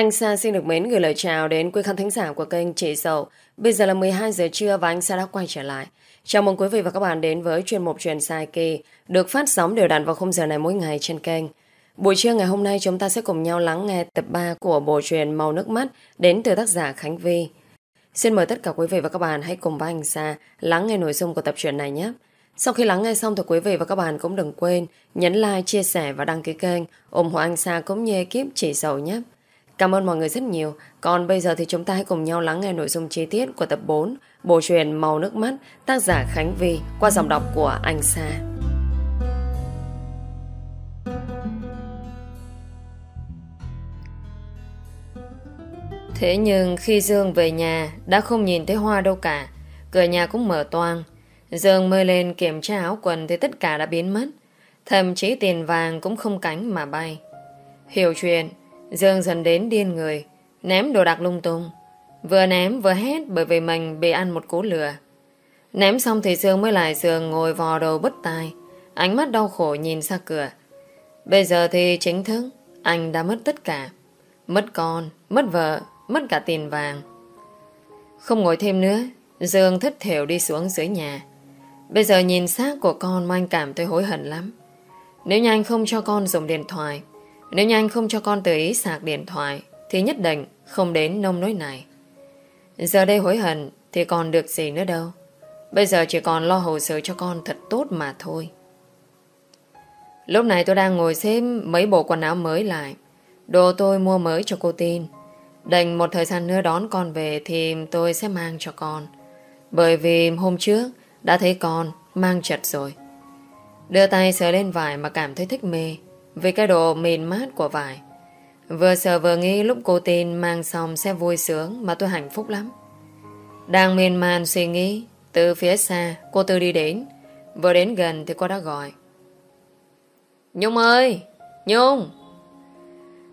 Anh Sa xin được mến gửi lời chào đến quý khán thính giả của kênh Chị Sầu. Bây giờ là 12 giờ trưa và anh Sa đã quay trở lại. Chào mừng quý vị và các bạn đến với chuyên mục truyền sai kỳ được phát sóng đều đặn vào khung giờ này mỗi ngày trên kênh. Buổi trưa ngày hôm nay chúng ta sẽ cùng nhau lắng nghe tập 3 của bộ truyền Màu Nước Mắt đến từ tác giả Khánh Vi. Xin mời tất cả quý vị và các bạn hãy cùng với anh Sa lắng nghe nội dung của tập truyện này nhé. Sau khi lắng nghe xong thì quý vị và các bạn cũng đừng quên nhấn like, chia sẻ và đăng ký kênh ủng hộ anh Sa cũng như ekip Chị Sầu nhé. Cảm ơn mọi người rất nhiều. Còn bây giờ thì chúng ta hãy cùng nhau lắng nghe nội dung chi tiết của tập 4 Bộ truyền Màu Nước Mắt tác giả Khánh Vi qua giọng đọc của Anh Sa. Thế nhưng khi Dương về nhà đã không nhìn thấy Hoa đâu cả. Cửa nhà cũng mở toang. Dương mơ lên kiểm tra áo quần thì tất cả đã biến mất. Thậm chí tiền vàng cũng không cánh mà bay. Hiểu chuyện, Dương dần đến điên người, ném đồ đạc lung tung. Vừa ném vừa hét bởi vì mình bị ăn một cú lừa. Ném xong thì Dương mới lại giường ngồi vò đầu bứt tai, ánh mắt đau khổ nhìn ra cửa. Bây giờ thì chính thức, anh đã mất tất cả. Mất con, mất vợ, mất cả tiền vàng. Không ngồi thêm nữa, Dương thất thểu đi xuống dưới nhà. Bây giờ nhìn xác của con mà anh cảm thấy hối hận lắm. Nếu như anh không cho con dùng điện thoại, nếu như anh không cho con tự ý sạc điện thoại, Thì nhất định không đến nông nỗi này. Giờ đây hối hận, Thì còn được gì nữa đâu. Bây giờ chỉ còn lo hồ sơ cho con thật tốt mà thôi. Lúc này tôi đang ngồi xem Mấy bộ quần áo mới lại. Đồ tôi mua mới cho cô tin. Đành một thời gian nữa đón con về Thì tôi sẽ mang cho con. Bởi vì hôm trước Đã thấy con mang chật rồi. Đưa tay sờ lên vải mà cảm thấy thích mê vì cái độ mềm mát của vải. Vừa sợ vừa nghĩ lúc cô tin mang xong sẽ vui sướng mà tôi hạnh phúc lắm. Đang miên man suy nghĩ, từ phía xa cô Tư đi đến. Vừa đến gần thì cô đã gọi. Nhung ơi! Nhung!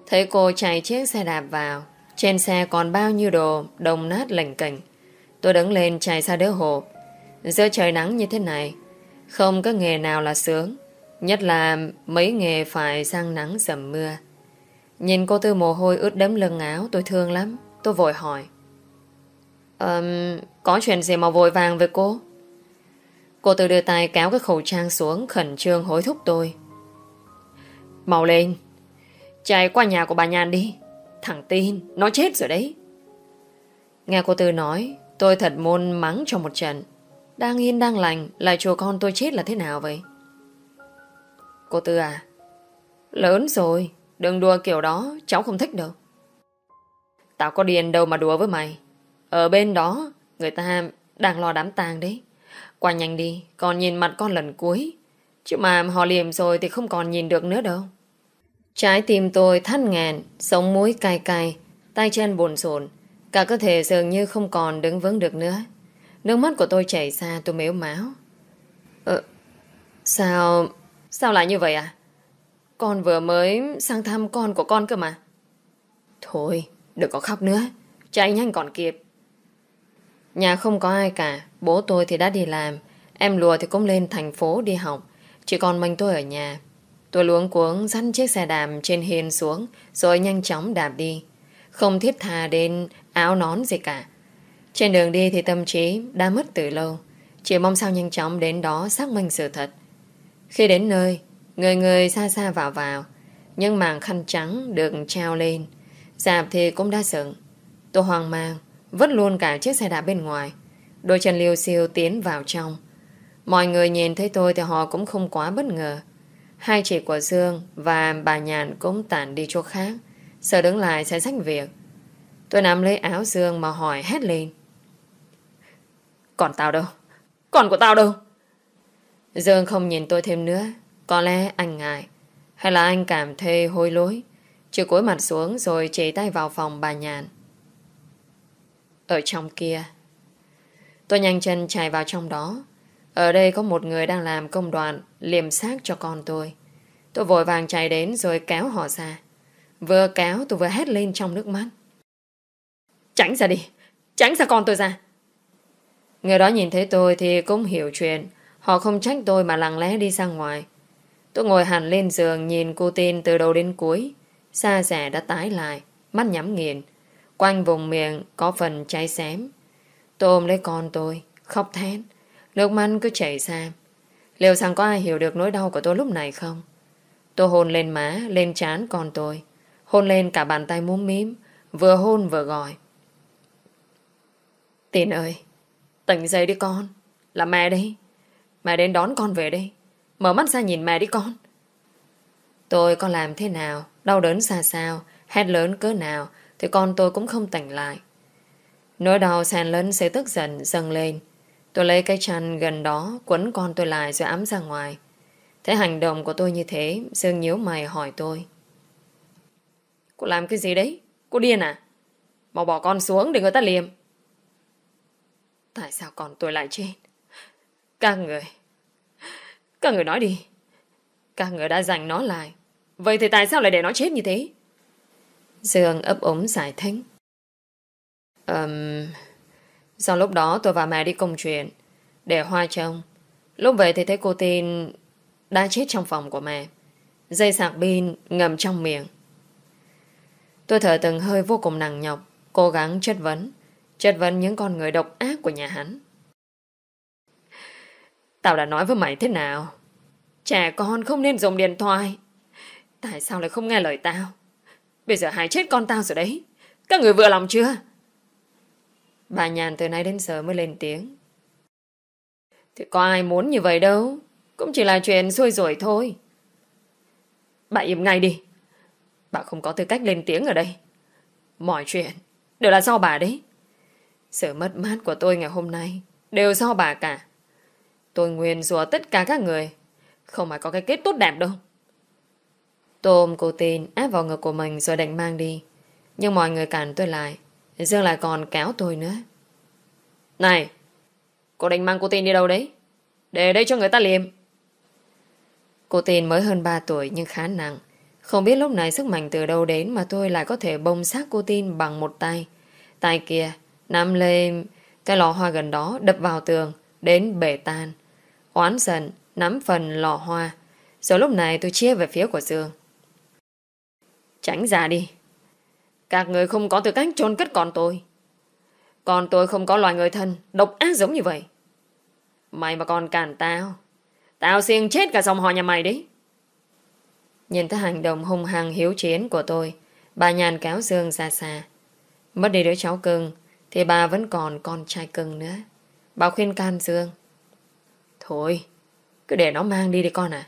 Thấy cô chạy chiếc xe đạp vào. Trên xe còn bao nhiêu đồ đồng nát lành cảnh. Tôi đứng lên chạy xa đỡ hộp Giữa trời nắng như thế này, không có nghề nào là sướng. Nhất là mấy nghề phải sang nắng dầm mưa. Nhìn cô Tư mồ hôi ướt đẫm lưng áo tôi thương lắm. Tôi vội hỏi. Um, có chuyện gì mà vội vàng với cô? Cô Tư đưa tay kéo cái khẩu trang xuống khẩn trương hối thúc tôi. Mau lên. Chạy qua nhà của bà Nhàn đi. Thằng tin, nó chết rồi đấy. Nghe cô Tư nói, tôi thật môn mắng trong một trận. Đang yên đang lành, lại chùa con tôi chết là thế nào vậy? Cô Tư à? Lớn rồi, Đừng đùa kiểu đó, Cháu không thích đâu. Tao có điền đâu mà đùa với mày. Ở bên đó, Người ta đang lo đám tang đấy. Qua nhanh đi, Còn nhìn mặt con lần cuối. Chứ mà họ liềm rồi thì không còn nhìn được nữa đâu. Trái tim tôi thắt ngàn Sống mũi cay cay, Tay chân buồn sồn Cả cơ thể dường như không còn đứng vững được nữa. Nước mắt của tôi chảy ra, tôi mếu máu. Ờ Sao Sao lại như vậy à? Con vừa mới sang thăm con của con cơ mà. Thôi, đừng có khóc nữa. Chạy nhanh còn kịp. Nhà không có ai cả. Bố tôi thì đã đi làm. Em lùa thì cũng lên thành phố đi học. Chỉ còn mình tôi ở nhà. Tôi luống cuống dắt chiếc xe đạp trên hiên xuống rồi nhanh chóng đạp đi. Không thiết thà đến áo nón gì cả. Trên đường đi thì tâm trí đã mất từ lâu. Chỉ mong sao nhanh chóng đến đó xác minh sự thật. Khi đến nơi, người người xa xa vào vào, nhưng màn khăn trắng được treo lên. Dạp thì cũng đã sừng. Tôi hoang mang, vứt luôn cả chiếc xe đạp bên ngoài. Đôi chân liêu siêu tiến vào trong. Mọi người nhìn thấy tôi thì họ cũng không quá bất ngờ. Hai chị của Dương và bà Nhàn cũng tản đi chỗ khác. Sợ đứng lại sẽ rách việc. Tôi nắm lấy áo Dương mà hỏi hét lên. Còn tao đâu? Còn của tao đâu? Dương không nhìn tôi thêm nữa. Có lẽ anh ngại. Hay là anh cảm thấy hối lỗi. Chưa cúi mặt xuống rồi chỉ tay vào phòng bà nhàn. Ở trong kia. Tôi nhanh chân chạy vào trong đó. Ở đây có một người đang làm công đoạn liềm xác cho con tôi. Tôi vội vàng chạy đến rồi kéo họ ra. Vừa kéo tôi vừa hét lên trong nước mắt. Tránh ra đi! Tránh ra con tôi ra! Người đó nhìn thấy tôi thì cũng hiểu chuyện. Họ không trách tôi mà lặng lẽ đi ra ngoài. Tôi ngồi hẳn lên giường nhìn cô tin từ đầu đến cuối. Xa rẻ đã tái lại. mắt nhắm nghiền. Quanh vùng miệng có phần cháy xém. Tôi ôm lấy con tôi, khóc thét. Nước mắt cứ chảy ra. Liệu rằng có ai hiểu được nỗi đau của tôi lúc này không? Tôi hôn lên má, lên trán con tôi. Hôn lên cả bàn tay múm mím, vừa hôn vừa gọi. Tin ơi, tỉnh dậy đi con. Là mẹ đi. Mẹ đến đón con về đây. Mở mắt ra nhìn mẹ đi con. Tôi có làm thế nào, đau đớn xa sao, hét lớn cỡ nào, thì con tôi cũng không tỉnh lại. Nỗi đau sàn lớn sẽ tức giận dâng lên. Tôi lấy cái chăn gần đó quấn con tôi lại rồi ấm ra ngoài. Thấy hành động của tôi như thế, Dương nhíu mày hỏi tôi. Cô làm cái gì đấy? Cô điên à? Mau bỏ con xuống để người ta liềm. Tại sao còn tôi lại chết? Các người... Các người nói đi. Các người đã giành nó lại. Vậy thì tại sao lại để nó chết như thế? Dương ấp ống giải thích. Um, sau lúc đó tôi và mẹ đi công chuyện để hoa trông. Lúc về thì thấy cô tin đã chết trong phòng của mẹ. Dây sạc pin ngầm trong miệng. Tôi thở từng hơi vô cùng nặng nhọc, cố gắng chất vấn. Chất vấn những con người độc ác của nhà hắn. Tao đã nói với mày thế nào? Trẻ con không nên dùng điện thoại. Tại sao lại không nghe lời tao? Bây giờ hại chết con tao rồi đấy. Các người vừa lòng chưa? Bà nhàn từ nay đến giờ mới lên tiếng. Thì có ai muốn như vậy đâu. Cũng chỉ là chuyện xuôi rủi thôi. Bà im ngay đi. Bà không có tư cách lên tiếng ở đây. Mọi chuyện đều là do bà đấy. Sự mất mát của tôi ngày hôm nay đều do bà cả. Tôi nguyên rủa tất cả các người. Không phải có cái kết tốt đẹp đâu. Tôm cô tin áp vào ngực của mình rồi định mang đi. Nhưng mọi người cản tôi lại. Dương lại còn kéo tôi nữa. Này! Cô định mang cô tin đi đâu đấy? Để đây cho người ta liềm. Cô tin mới hơn 3 tuổi nhưng khá nặng. Không biết lúc này sức mạnh từ đâu đến mà tôi lại có thể bông xác cô tin bằng một tay. Tay kia, nắm lên cái lò hoa gần đó đập vào tường, đến bể tan. Oán giận, nắm phần lò hoa. Rồi lúc này tôi chia về phía của Dương. Tránh ra đi. Các người không có tư cách chôn cất con tôi. Còn tôi không có loài người thân, độc ác giống như vậy. Mày mà còn cản tao, tao siêng chết cả dòng họ nhà mày đấy. Nhìn thấy hành động hung hăng hiếu chiến của tôi, bà nhàn kéo Dương ra xa. Mất đi đứa cháu cưng, thì bà vẫn còn con trai cưng nữa. Bà khuyên can Dương. Thôi, cứ để nó mang đi đi con à.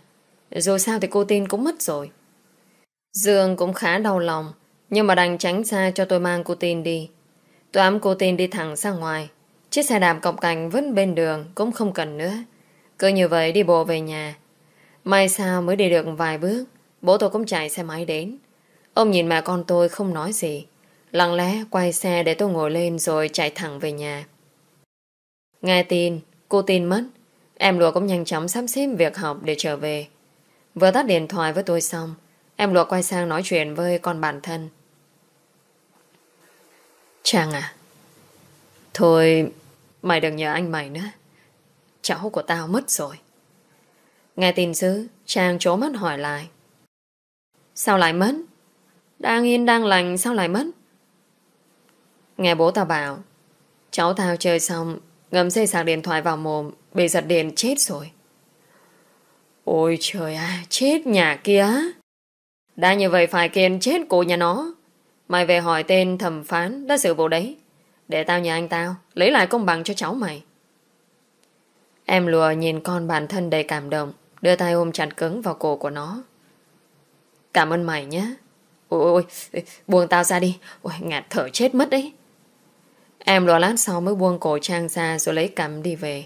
Rồi sao thì cô tin cũng mất rồi. Dương cũng khá đau lòng, nhưng mà đành tránh xa cho tôi mang cô tin đi. Tôi ám cô tin đi thẳng ra ngoài. Chiếc xe đạp cọc cành vẫn bên đường cũng không cần nữa. Cứ như vậy đi bộ về nhà. May sao mới đi được vài bước, bố tôi cũng chạy xe máy đến. Ông nhìn mẹ con tôi không nói gì. Lặng lẽ quay xe để tôi ngồi lên rồi chạy thẳng về nhà. Nghe tin, cô tin mất. Em lùa cũng nhanh chóng sắp xếp việc học để trở về. Vừa tắt điện thoại với tôi xong, em lùa quay sang nói chuyện với con bản thân. Trang à, thôi mày đừng nhờ anh mày nữa. Cháu của tao mất rồi. Nghe tin dữ, Trang trố mắt hỏi lại. Sao lại mất? Đang yên đang lành sao lại mất? Nghe bố tao bảo Cháu tao chơi xong Ngầm dây sạc điện thoại vào mồm Bị giật điện chết rồi. Ôi trời à Chết nhà kia. Đã như vậy phải kiên chết cô nhà nó. Mày về hỏi tên thẩm phán Đã xử vụ đấy. Để tao nhờ anh tao, Lấy lại công bằng cho cháu mày. Em lùa nhìn con bản thân đầy cảm động, Đưa tay ôm chặt cứng vào cổ của nó. Cảm ơn mày nhé. Ôi ôi, Buông tao ra đi. Ôi, ngạt thở chết mất đấy. Em lùa lát sau mới buông cổ Trang ra rồi lấy cắm đi về.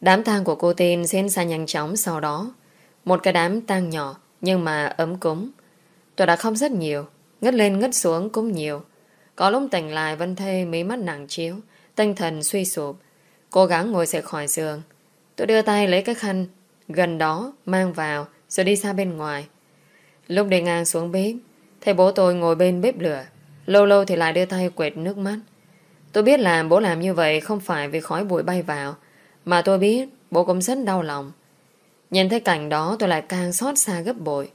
Đám tang của cô tin diễn ra nhanh chóng sau đó. Một cái đám tang nhỏ nhưng mà ấm cúng. Tôi đã không rất nhiều, ngất lên ngất xuống cũng nhiều. Có lúc tỉnh lại vẫn thê mí mắt nặng chiếu, tinh thần suy sụp. Cố gắng ngồi dậy khỏi giường. Tôi đưa tay lấy cái khăn gần đó mang vào rồi đi ra bên ngoài. Lúc đi ngang xuống bếp, thấy bố tôi ngồi bên bếp lửa. Lâu lâu thì lại đưa tay quệt nước mắt. Tôi biết là bố làm như vậy không phải vì khói bụi bay vào, mà tôi biết bố cũng rất đau lòng. Nhìn thấy cảnh đó tôi lại càng xót xa gấp bội.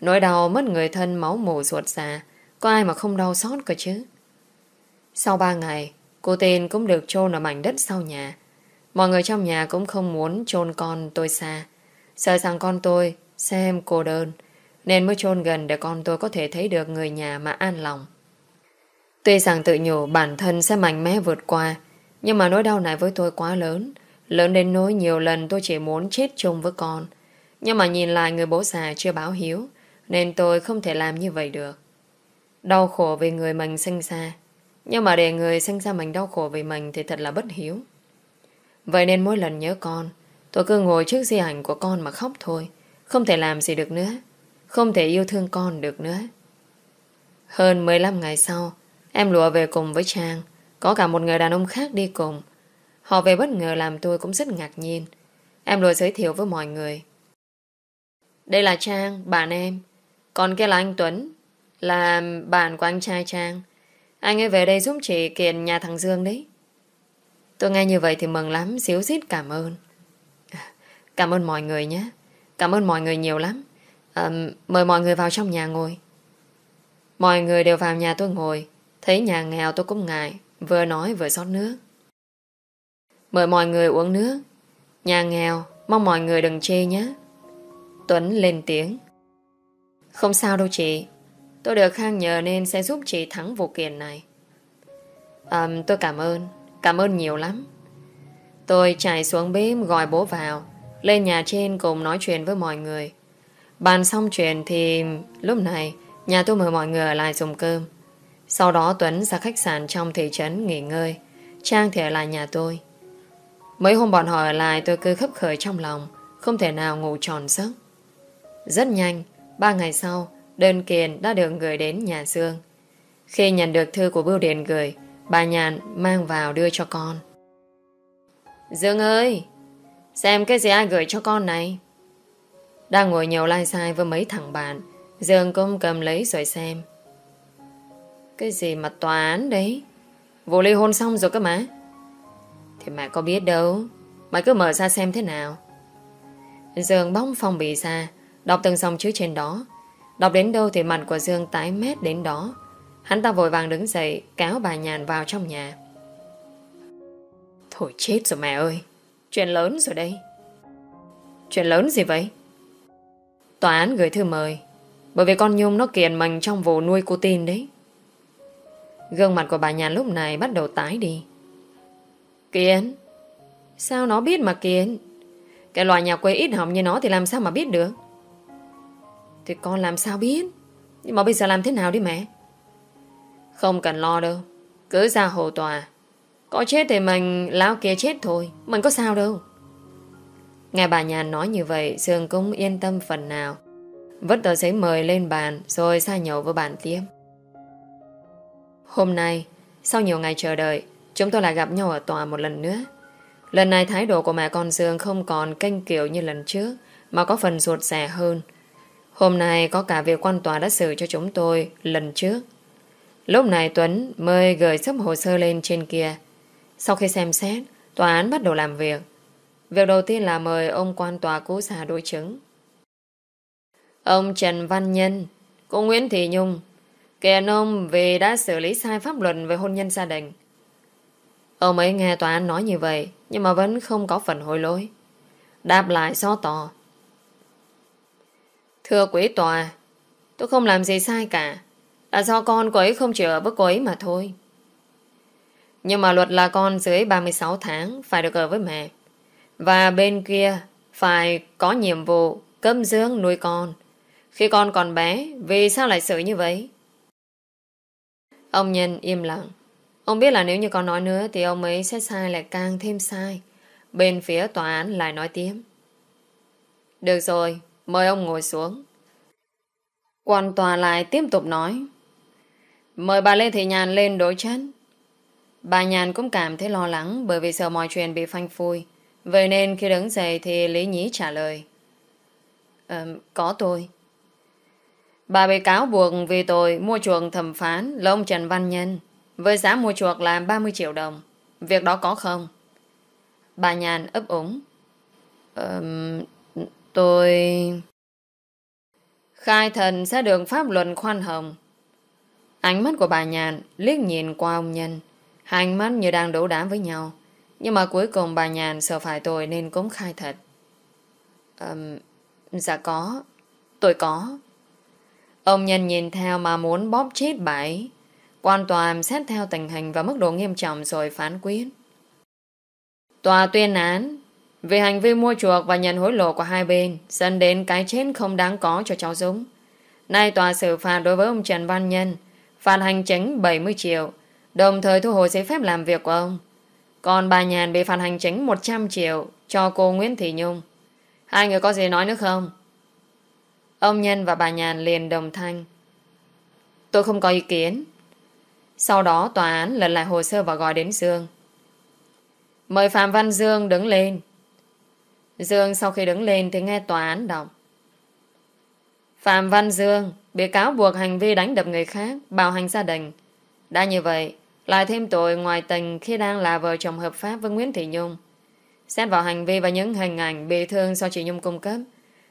Nỗi đau mất người thân máu mù ruột xa, Có ai mà không đau xót cơ chứ Sau ba ngày Cô tên cũng được chôn ở mảnh đất sau nhà Mọi người trong nhà cũng không muốn chôn con tôi xa Sợ rằng con tôi Xem cô đơn Nên mới chôn gần để con tôi có thể thấy được người nhà mà an lòng Tuy rằng tự nhủ bản thân sẽ mạnh mẽ vượt qua, Nhưng mà nỗi đau này với tôi quá lớn. Lớn đến nỗi nhiều lần tôi chỉ muốn chết chung với con. Nhưng mà nhìn lại người bố già chưa báo hiếu, Nên tôi không thể làm như vậy được. Đau khổ vì người mình sinh ra, Nhưng mà để người sinh ra mình đau khổ vì mình Thì thật là bất hiếu. Vậy nên mỗi lần nhớ con, Tôi cứ ngồi trước di ảnh của con mà khóc thôi, Không thể làm gì được nữa, Không thể yêu thương con được nữa. Hơn 15 ngày sau Em lùa về cùng với Trang Có cả một người đàn ông khác đi cùng. Họ về bất ngờ làm tôi cũng rất ngạc nhiên. Em lùa giới thiệu với mọi người. Đây là Trang, bạn em. Còn kia là anh Tuấn Là bạn của anh trai Trang. Anh ấy về đây giúp chị kiện nhà thằng Dương đấy. Tôi nghe như vậy thì mừng lắm Xíu xít cảm ơn. Cảm ơn mọi người nhé. Cảm ơn mọi người nhiều lắm. À, Mời mọi người vào trong nhà ngồi. Mọi người đều vào nhà tôi ngồi. Thấy nhà nghèo tôi cũng ngại Vừa nói vừa xót nước. Mời mọi người uống nước. Nhà nghèo Mong mọi người đừng chê nhé. Tuấn lên tiếng. Không sao đâu chị. Tôi được Khang nhờ nên sẽ giúp chị thắng vụ kiện này. À, Tôi cảm ơn. Cảm ơn nhiều lắm. Tôi chạy xuống bếp gọi bố vào. Lên nhà trên cùng nói chuyện với mọi người. Bàn xong chuyện thì Lúc này nhà tôi mời mọi người ở lại dùng cơm. Sau đó Tuấn ra khách sạn trong thị trấn nghỉ ngơi. Trang thì ở lại nhà tôi. Mấy hôm bọn họ ở lại, tôi cứ khấp khởi trong lòng, Không thể nào ngủ tròn giấc. Rất nhanh, Ba ngày sau, Đơn kiện đã được gửi đến nhà Dương. Khi nhận được thư của bưu điện gửi, Bà Nhàn mang vào đưa cho con. Dương ơi, Xem cái gì ai gửi cho con này? Đang ngồi nhiều lai sai với mấy thằng bạn, Dương cũng cầm lấy rồi xem. Cái gì mà tòa án đấy? Vụ ly hôn xong rồi cơ mà. Thì mẹ có biết đâu. Mày cứ mở ra xem thế nào. Dương bóng phong bì ra, Đọc từng dòng chữ trên đó. Đọc đến đâu thì mặt của Dương tái mét đến đó. Hắn ta vội vàng đứng dậy Kéo bà nhàn vào trong nhà. Thôi chết rồi mẹ ơi. Chuyện lớn rồi đây. Chuyện lớn gì vậy? Tòa án gửi thư mời. Bởi vì con Nhung nó kiện mình trong vụ nuôi cô tin đấy. Gương mặt của bà nhàn lúc này bắt đầu tái đi. Kiến? Sao nó biết mà kiến? Cái loài nhà quê ít hỏng như nó Thì làm sao mà biết được? Thì con làm sao biết? Nhưng mà bây giờ làm thế nào đi mẹ? Không cần lo đâu. Cứ ra hồ tòa. Có chết thì mình, lão kia chết thôi. Mình có sao đâu. Nghe bà nhàn nói như vậy, sương cũng yên tâm phần nào. Vứt tờ giấy mời lên bàn, Rồi xa nhậu với bàn tiếp. Hôm nay Sau nhiều ngày chờ đợi Chúng tôi lại gặp nhau ở tòa một lần nữa Lần này thái độ của mẹ con Dương Không còn canh kiểu như lần trước Mà có phần ruột rẻ hơn Hôm nay có cả việc quan tòa đã xử cho chúng tôi lần trước Lúc này Tuấn mới gửi sắp hồ sơ lên trên kia. Sau khi xem xét, tòa án bắt đầu làm việc. Việc đầu tiên là mời ông quan tòa cú xà đối chứng. Ông Trần Văn Nhân, cô Nguyễn Thị Nhung, kiện ông vì đã xử lý sai pháp luật về hôn nhân gia đình. Ông ấy nghe tòa án nói như vậy, nhưng mà vẫn không có phần hối lỗi. Đáp lại so tỏ. Thưa quý tòa, tôi không làm gì sai cả. Là do con cô ấy không chịu ở với cô ấy mà thôi. Nhưng mà luật là con dưới 36 tháng phải được ở với mẹ. Và bên kia phải có nhiệm vụ cấm dưỡng nuôi con. Khi con còn bé, vì sao lại xử như vậy? Ông Nhân im lặng. Ông biết là nếu như con nói nữa thì ông ấy sẽ sai lại càng thêm sai. Bên phía tòa án lại nói tiếp. Được rồi, mời ông ngồi xuống. Quan tòa lại tiếp tục nói. Mời bà Lê Thị Nhàn lên đối chất. Bà Nhàn cũng cảm thấy lo lắng bởi vì sợ mọi chuyện bị phanh phui. Vậy nên khi đứng dậy thì Lý Nhí trả lời. À, có tôi. Bà bị cáo buộc vì tội mua chuộc thẩm phán là ông Trần Văn Nhân với giá mua chuộc là 30 triệu đồng. Việc đó có không? Bà Nhàn ấp úng. Um, tôi... Khai thần sẽ được pháp luận khoan hồng Ánh mắt của bà Nhàn liếc nhìn qua ông Nhân. Hai ánh mắt như đang đấu đá với nhau. Nhưng mà cuối cùng bà Nhàn sợ phải tôi nên cũng khai thật. Um, dạ có. Tôi có. Ông Nhân nhìn theo mà muốn bóp chết bà ấy. Quan tòa xét theo tình hình và mức độ nghiêm trọng rồi phán quyết. Tòa tuyên án vì hành vi mua chuộc và nhận hối lộ của hai bên, dẫn đến cái chết không đáng có cho cháu Dũng. Nay tòa xử phạt đối với ông Trần Văn Nhân, phạt hành chính 70 triệu, đồng thời thu hồi giấy phép làm việc của ông. Còn bà Nhàn bị phạt hành chính 100 triệu cho cô Nguyễn Thị Nhung. Hai người có gì nói nữa không? Ông Nhân và bà Nhàn liền đồng thanh. Tôi không có ý kiến. Sau đó tòa án lần lại hồ sơ và gọi đến Dương. Mời Phạm Văn Dương đứng lên. Dương sau khi đứng lên thì nghe tòa án đọc. Phạm Văn Dương bị cáo buộc hành vi đánh đập người khác, bạo hành gia đình. Đã như vậy, lại thêm tội ngoài tình khi đang là vợ chồng hợp pháp với Nguyễn Thị Nhung. Xét vào hành vi và những hình ảnh bị thương do chị Nhung cung cấp,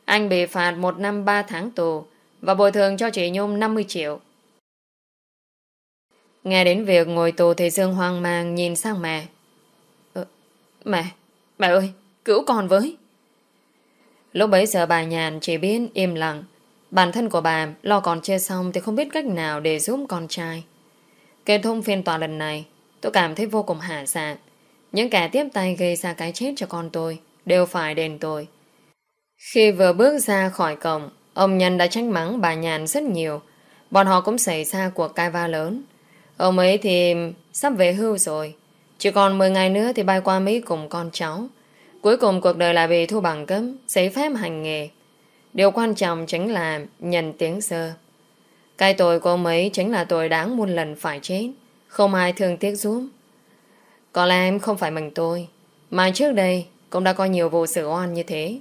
anh bị phạt một năm ba tháng tù và bồi thường cho chị Nhung 50 triệu. Nghe đến việc ngồi tù thì Dương hoang mang nhìn sang mẹ. Ờ, mẹ, mẹ ơi, cứu con với. Lúc bấy giờ bà nhàn chỉ biết im lặng. Bản thân của bà lo còn chưa xong thì không biết cách nào để giúp con trai. Kết thúc phiên tòa lần này, tôi cảm thấy vô cùng hạ dạ. Những kẻ tiếp tay gây ra cái chết cho con tôi đều phải đền tội. Khi vừa bước ra khỏi cổng, ông Nhân đã trách mắng bà Nhàn rất nhiều. Bọn họ cũng xảy ra cuộc cai va lớn. Ông ấy thì sắp về hưu rồi. Chỉ còn 10 ngày nữa thì bay qua Mỹ cùng con cháu. Cuối cùng cuộc đời lại bị thu bằng cấp, giấy phép hành nghề. Điều quan trọng chính là nhận tiếng sơ. Cái tội của ông ấy chính là tội đáng muôn lần phải chết. Không ai thương tiếc giúp. Có lẽ em không phải mình tôi. Mà trước đây cũng đã có nhiều vụ xử oan như thế.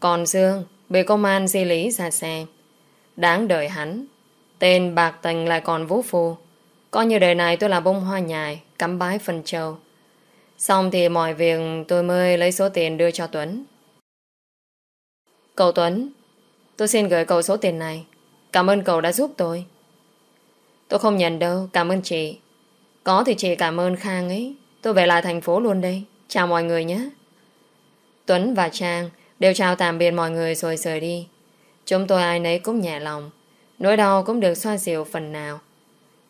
Còn Dương bị công an di lý ra xe. Đáng đợi hắn. Tên bạc tình lại còn vũ phu. Coi như đời này tôi là bông hoa nhài, cắm bái phần châu. Xong thì mọi việc tôi mới lấy số tiền đưa cho Tuấn. Cậu Tuấn, tôi xin gửi cậu số tiền này. Cảm ơn cậu đã giúp tôi. Tôi không nhận đâu, cảm ơn chị. Có thì chị cảm ơn Khang ấy. Tôi về lại thành phố luôn đây. Chào mọi người nhé. Tuấn và Trang đều chào tạm biệt mọi người rồi rời đi. Chúng tôi ai nấy cũng nhẹ lòng. Nỗi đau cũng được xoa dịu phần nào.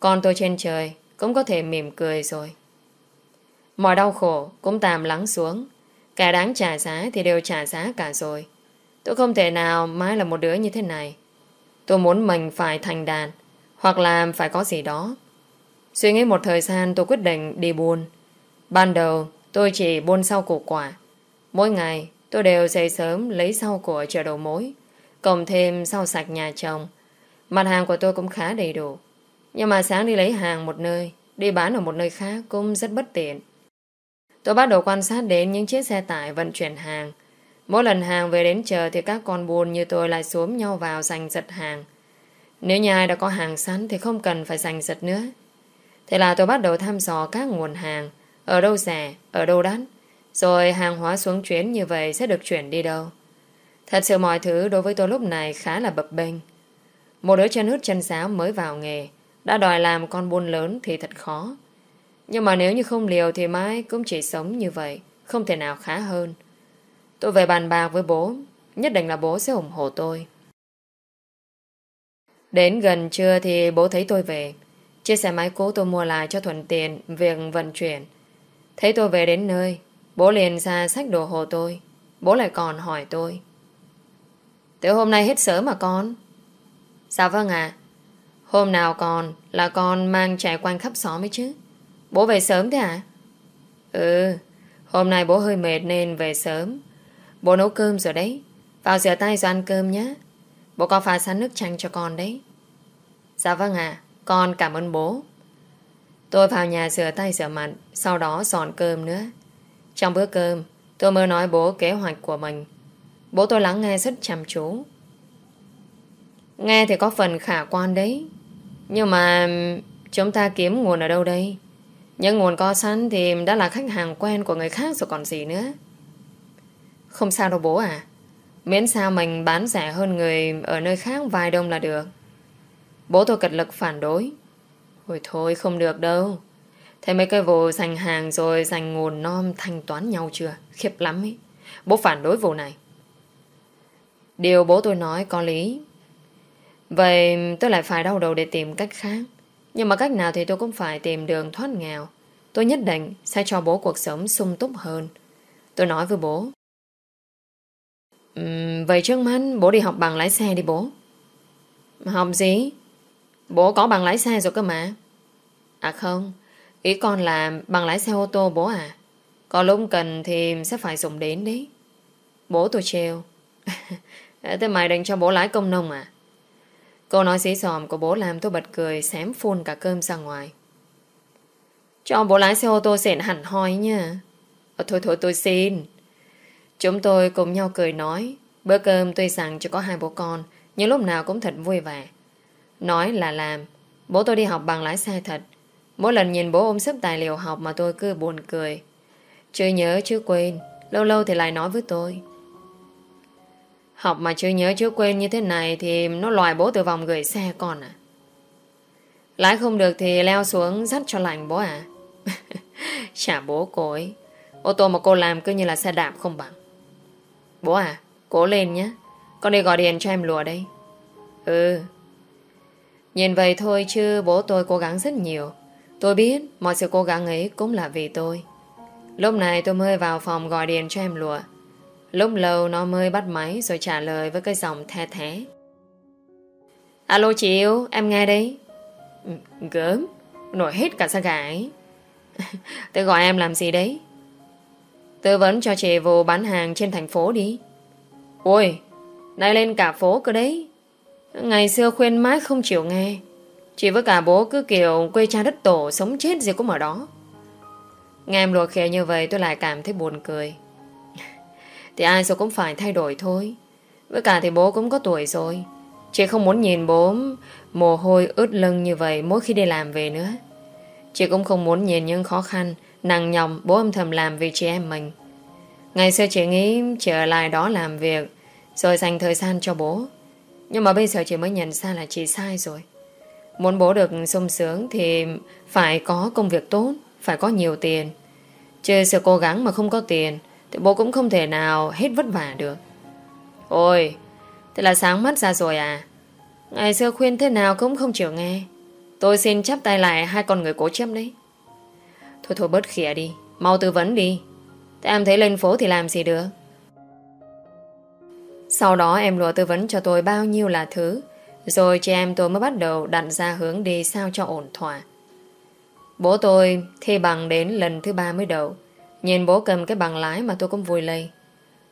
Còn tôi trên trời cũng có thể mỉm cười rồi. Mọi đau khổ cũng tạm lắng xuống. Kẻ đáng trả giá thì đều trả giá cả rồi. Tôi không thể nào mãi là một đứa như thế này. Tôi muốn mình phải thành đàn hoặc là phải có gì đó. Suy nghĩ một thời gian tôi quyết định đi buôn. Ban đầu tôi chỉ buôn sau củ quả. Mỗi ngày tôi đều dậy sớm lấy sau của chợ đầu mối. Cộng thêm sau sạch nhà chồng. Mặt hàng của tôi cũng khá đầy đủ. Nhưng mà sáng đi lấy hàng một nơi, đi bán ở một nơi khác cũng rất bất tiện. Tôi bắt đầu quan sát đến những chiếc xe tải vận chuyển hàng. Mỗi lần hàng về đến chợ thì các con buôn như tôi lại xuống nhau vào giành giật hàng. Nếu nhà ai đã có hàng sẵn thì không cần phải giành giật nữa. Thế là tôi bắt đầu thăm dò các nguồn hàng, ở đâu rẻ, ở đâu đắt, rồi hàng hóa xuống chuyến như vậy sẽ được chuyển đi đâu. Thật sự mọi thứ đối với tôi lúc này khá là bập bênh. Một đứa chân hút chân giáo mới vào nghề, đã đòi làm con buôn lớn thì thật khó. Nhưng mà nếu như không liều thì mãi cũng chỉ sống như vậy, không thể nào khá hơn. Tôi về bàn bạc với bố, nhất định là bố sẽ ủng hộ tôi. Đến gần trưa thì bố thấy tôi về. Chiếc xe máy cũ tôi mua lại cho thuận tiện việc vận chuyển. Thấy tôi về đến nơi, bố liền ra sách đồ hồ tôi. Bố lại còn hỏi tôi. Từ hôm nay hết sớm mà con? Dạ vâng ạ. Hôm nào còn là con mang chạy quanh khắp xóm ấy chứ. Bố về sớm thế à? Ừ, hôm nay bố hơi mệt nên về sớm. Bố nấu cơm rồi đấy. Vào rửa tay rồi ăn cơm nhé. Bố có pha sẵn nước chanh cho con đấy. Dạ vâng ạ, con cảm ơn bố. Tôi vào nhà rửa tay rửa mặt, sau đó dọn cơm nữa. Trong bữa cơm, tôi mơ nói bố kế hoạch của mình. Bố tôi lắng nghe rất chăm chú. Nghe thì có phần khả quan đấy. Nhưng mà chúng ta kiếm nguồn ở đâu đây? Những nguồn có sẵn thì đã là khách hàng quen của người khác rồi còn gì nữa. Không sao đâu bố à. Miễn sao mình bán rẻ hơn người ở nơi khác vài đông là được. Bố tôi cật lực phản đối. Thôi thôi không được đâu Thế mấy cái vụ giành hàng rồi giành nguồn non thanh toán nhau chưa? Khiếp lắm ấy. Bố phản đối vụ này. Điều bố tôi nói có lý. Vậy tôi lại phải đau đầu để tìm cách khác. Nhưng mà cách nào thì tôi cũng phải tìm đường thoát nghèo. Tôi nhất định sẽ cho bố cuộc sống sung túc hơn. Tôi nói với bố. Um, vậy trước mắt bố đi học bằng lái xe đi bố. Học gì? Bố có bằng lái xe rồi cơ mà. À không, ý con là bằng lái xe ô tô bố à. Có lúc cần thì sẽ phải dùng đến đấy. Bố tôi trêu. Thế mày định cho bố lái công nông à? Câu nói xí xòm của bố làm tôi bật cười xém phun cả cơm ra ngoài. Cho bố lái xe ô tô xịn hẳn hoi nha. Ờ, thôi thôi tôi xin. Chúng tôi cùng nhau cười nói. Bữa cơm tuy rằng chỉ có hai bố con, nhưng lúc nào cũng thật vui vẻ. Nói là làm. Bố tôi đi học bằng lái xe thật. Mỗi lần nhìn bố ôm sấp tài liệu học mà tôi cứ buồn cười. Chưa nhớ chưa quên. Lâu lâu thì lại nói với tôi. Học mà chưa nhớ chưa quên như thế này thì nó loại bố từ vòng gửi xe con à. Lái không được thì leo xuống dắt cho lành bố à. Chả bố cô ấy. Ô tô mà cô làm cứ như là xe đạp không bằng. Bố à, cố lên nhé. Con đi gọi điện cho em lùa đây. Ừ. Nhìn vậy thôi chứ bố tôi cố gắng rất nhiều. Tôi biết mọi sự cố gắng ấy cũng là vì tôi. Lúc này tôi mới vào phòng gọi điện cho em lùa. Lúc lâu nó mới bắt máy rồi trả lời với cái giọng the thế. Alo chị yêu, em nghe đấy. Ừ, gớm, nổi hết cả da gà ấy. tôi gọi em làm gì đấy? Tư vấn cho chị vô bán hàng trên thành phố đi. Ôi, nay lên cả phố cơ đấy. Ngày xưa khuyên mãi không chịu nghe. Chị với cả bố cứ kiểu quê cha đất tổ sống chết gì cũng ở đó. Nghe em lùa khẽ như vậy tôi lại cảm thấy buồn cười. Thì ai rồi cũng phải thay đổi thôi. Với cả thì bố cũng có tuổi rồi. Chị không muốn nhìn bố Mồ hôi ướt lưng như vậy Mỗi khi đi làm về nữa. Chị cũng không muốn nhìn những khó khăn, Nặng nhọc bố âm thầm làm vì chị em mình. Ngày xưa chị nghĩ Chị ở lại đó làm việc, Rồi dành thời gian cho bố. Nhưng mà bây giờ chị mới nhận ra là chị sai rồi. Muốn bố được sung sướng Thì phải có công việc tốt, Phải có nhiều tiền. Chứ sự cố gắng mà không có tiền thì bố cũng không thể nào hết vất vả được. Ôi, Thế là sáng mắt ra rồi à? Ngày xưa khuyên thế nào cũng không chịu nghe. Tôi xin chắp tay lại Hai con người cố chấp đấy. Thôi thôi, bớt khỉa đi. Mau tư vấn đi. Thế em thấy lên phố thì làm gì được? Sau đó em lùa tư vấn cho tôi bao nhiêu là thứ. Rồi chị em tôi mới bắt đầu đặt ra hướng đi sao cho ổn thỏa Bố tôi thi bằng đến lần thứ ba mới đầu Nhìn bố cầm cái bằng lái mà tôi cũng vui lây.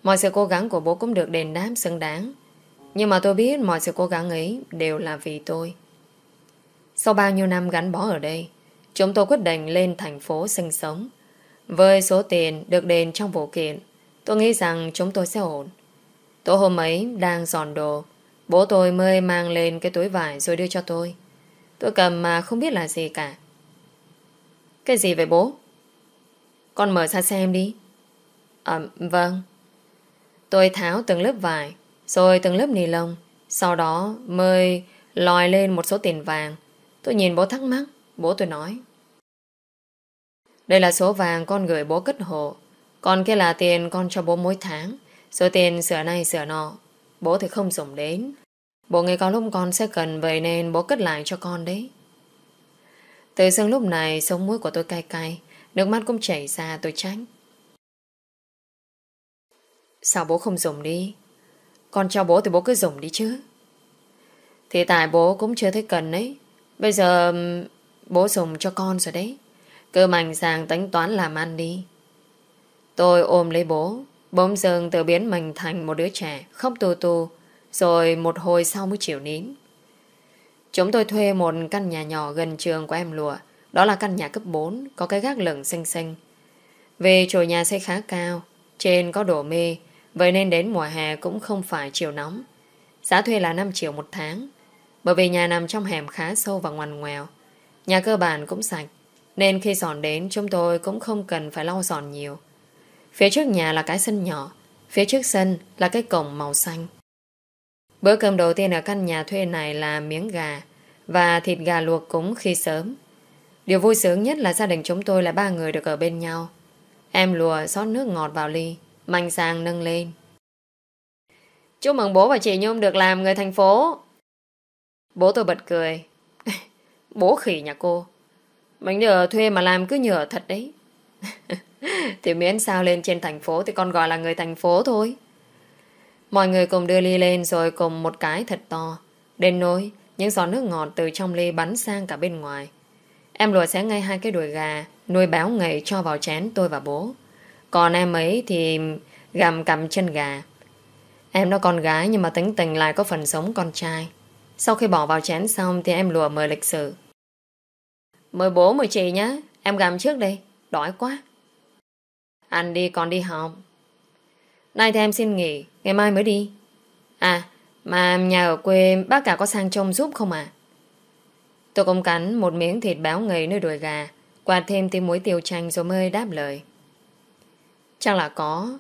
Mọi sự cố gắng của bố cũng được đền đáp xứng đáng. Nhưng mà tôi biết mọi sự cố gắng ấy đều là vì tôi. Sau bao nhiêu năm gắn bó ở đây, chúng tôi quyết định lên thành phố sinh sống. Với số tiền được đền trong vụ kiện, tôi nghĩ rằng chúng tôi sẽ ổn. Tối hôm ấy đang dọn đồ, bố tôi mới mang lên cái túi vải rồi đưa cho tôi. Tôi cầm mà không biết là gì cả. Cái gì vậy bố? Con mở ra xem đi. À, vâng. Tôi tháo từng lớp vải, rồi từng lớp nì lông. Sau đó mới lòi lên một số tiền vàng. Tôi nhìn bố thắc mắc. Bố tôi nói. Đây là số vàng con gửi bố cất hộ. Còn kia là tiền con cho bố mỗi tháng. Số tiền sửa này sửa nọ. Bố thì không dùng đến. Bố nghĩ có lúc con sẽ cần vậy nên bố cất lại cho con đấy. Từ sương lúc này, sống mũi của tôi cay cay. Nước mắt cũng chảy ra, tôi tránh Sao bố không dùng đi Con cho bố thì bố cứ dùng đi chứ Thì tại bố cũng chưa thấy cần đấy Bây giờ bố dùng cho con rồi đấy Cứ mạnh sàng tính toán làm ăn đi Tôi ôm lấy bố Bỗng dưng tự biến mình thành một đứa trẻ Khóc tu tu Rồi một hồi sau mới chịu nín. Chúng tôi thuê một căn nhà nhỏ gần trường của em lùa đó là căn nhà cấp 4 Có cái gác lửng xinh xinh. Về chùa nhà xây khá cao, Trên có đổ mê, Vậy nên đến mùa hè cũng không phải chiều nóng. Giá thuê là 5 triệu một tháng, Bởi vì nhà nằm trong hẻm khá sâu và ngoằn ngoèo. Nhà cơ bản cũng sạch, Nên khi dọn đến, Chúng tôi cũng không cần phải lau dọn nhiều. Phía trước nhà là cái sân nhỏ Phía trước sân là cái cổng màu xanh Bữa cơm đầu tiên ở căn nhà thuê này là miếng gà Và thịt gà luộc cúng khi sớm Điều vui sướng nhất là gia đình chúng tôi là ba người được ở bên nhau. Em lùa xót nước ngọt vào ly, mạnh sàng nâng lên. Chúc mừng bố và chị Nhung được làm người thành phố. Bố tôi bật cười. bố khỉ nhà cô. Mình nhờ thuê mà làm cứ nhờ thật đấy thì miễn sao lên trên thành phố thì con gọi là người thành phố thôi. Mọi người cùng đưa ly lên rồi cùng một cái thật to. Đến nỗi, những giọt nước ngọt từ trong ly bắn sang cả bên ngoài. Em lùa xé ngay hai cái đùi gà, nuôi báo ngậy cho vào chén tôi và bố. Còn em ấy thì gặm cầm chân gà. Em nó con gái nhưng mà tính tình lại có phần sống con trai. Sau khi bỏ vào chén xong thì em lùa mời lịch sử Mời bố mời chị nhé, em gặm trước đây, đói quá. Ăn đi còn đi học. Nay thì em xin nghỉ, ngày mai mới đi. À, mà nhà ở quê bác cả có sang trông giúp không à? Tôi cũng cắn một miếng thịt béo ngấy nơi đùi gà, quạt thêm tí muối tiêu chanh rồi mới đáp lời. Chắc là có,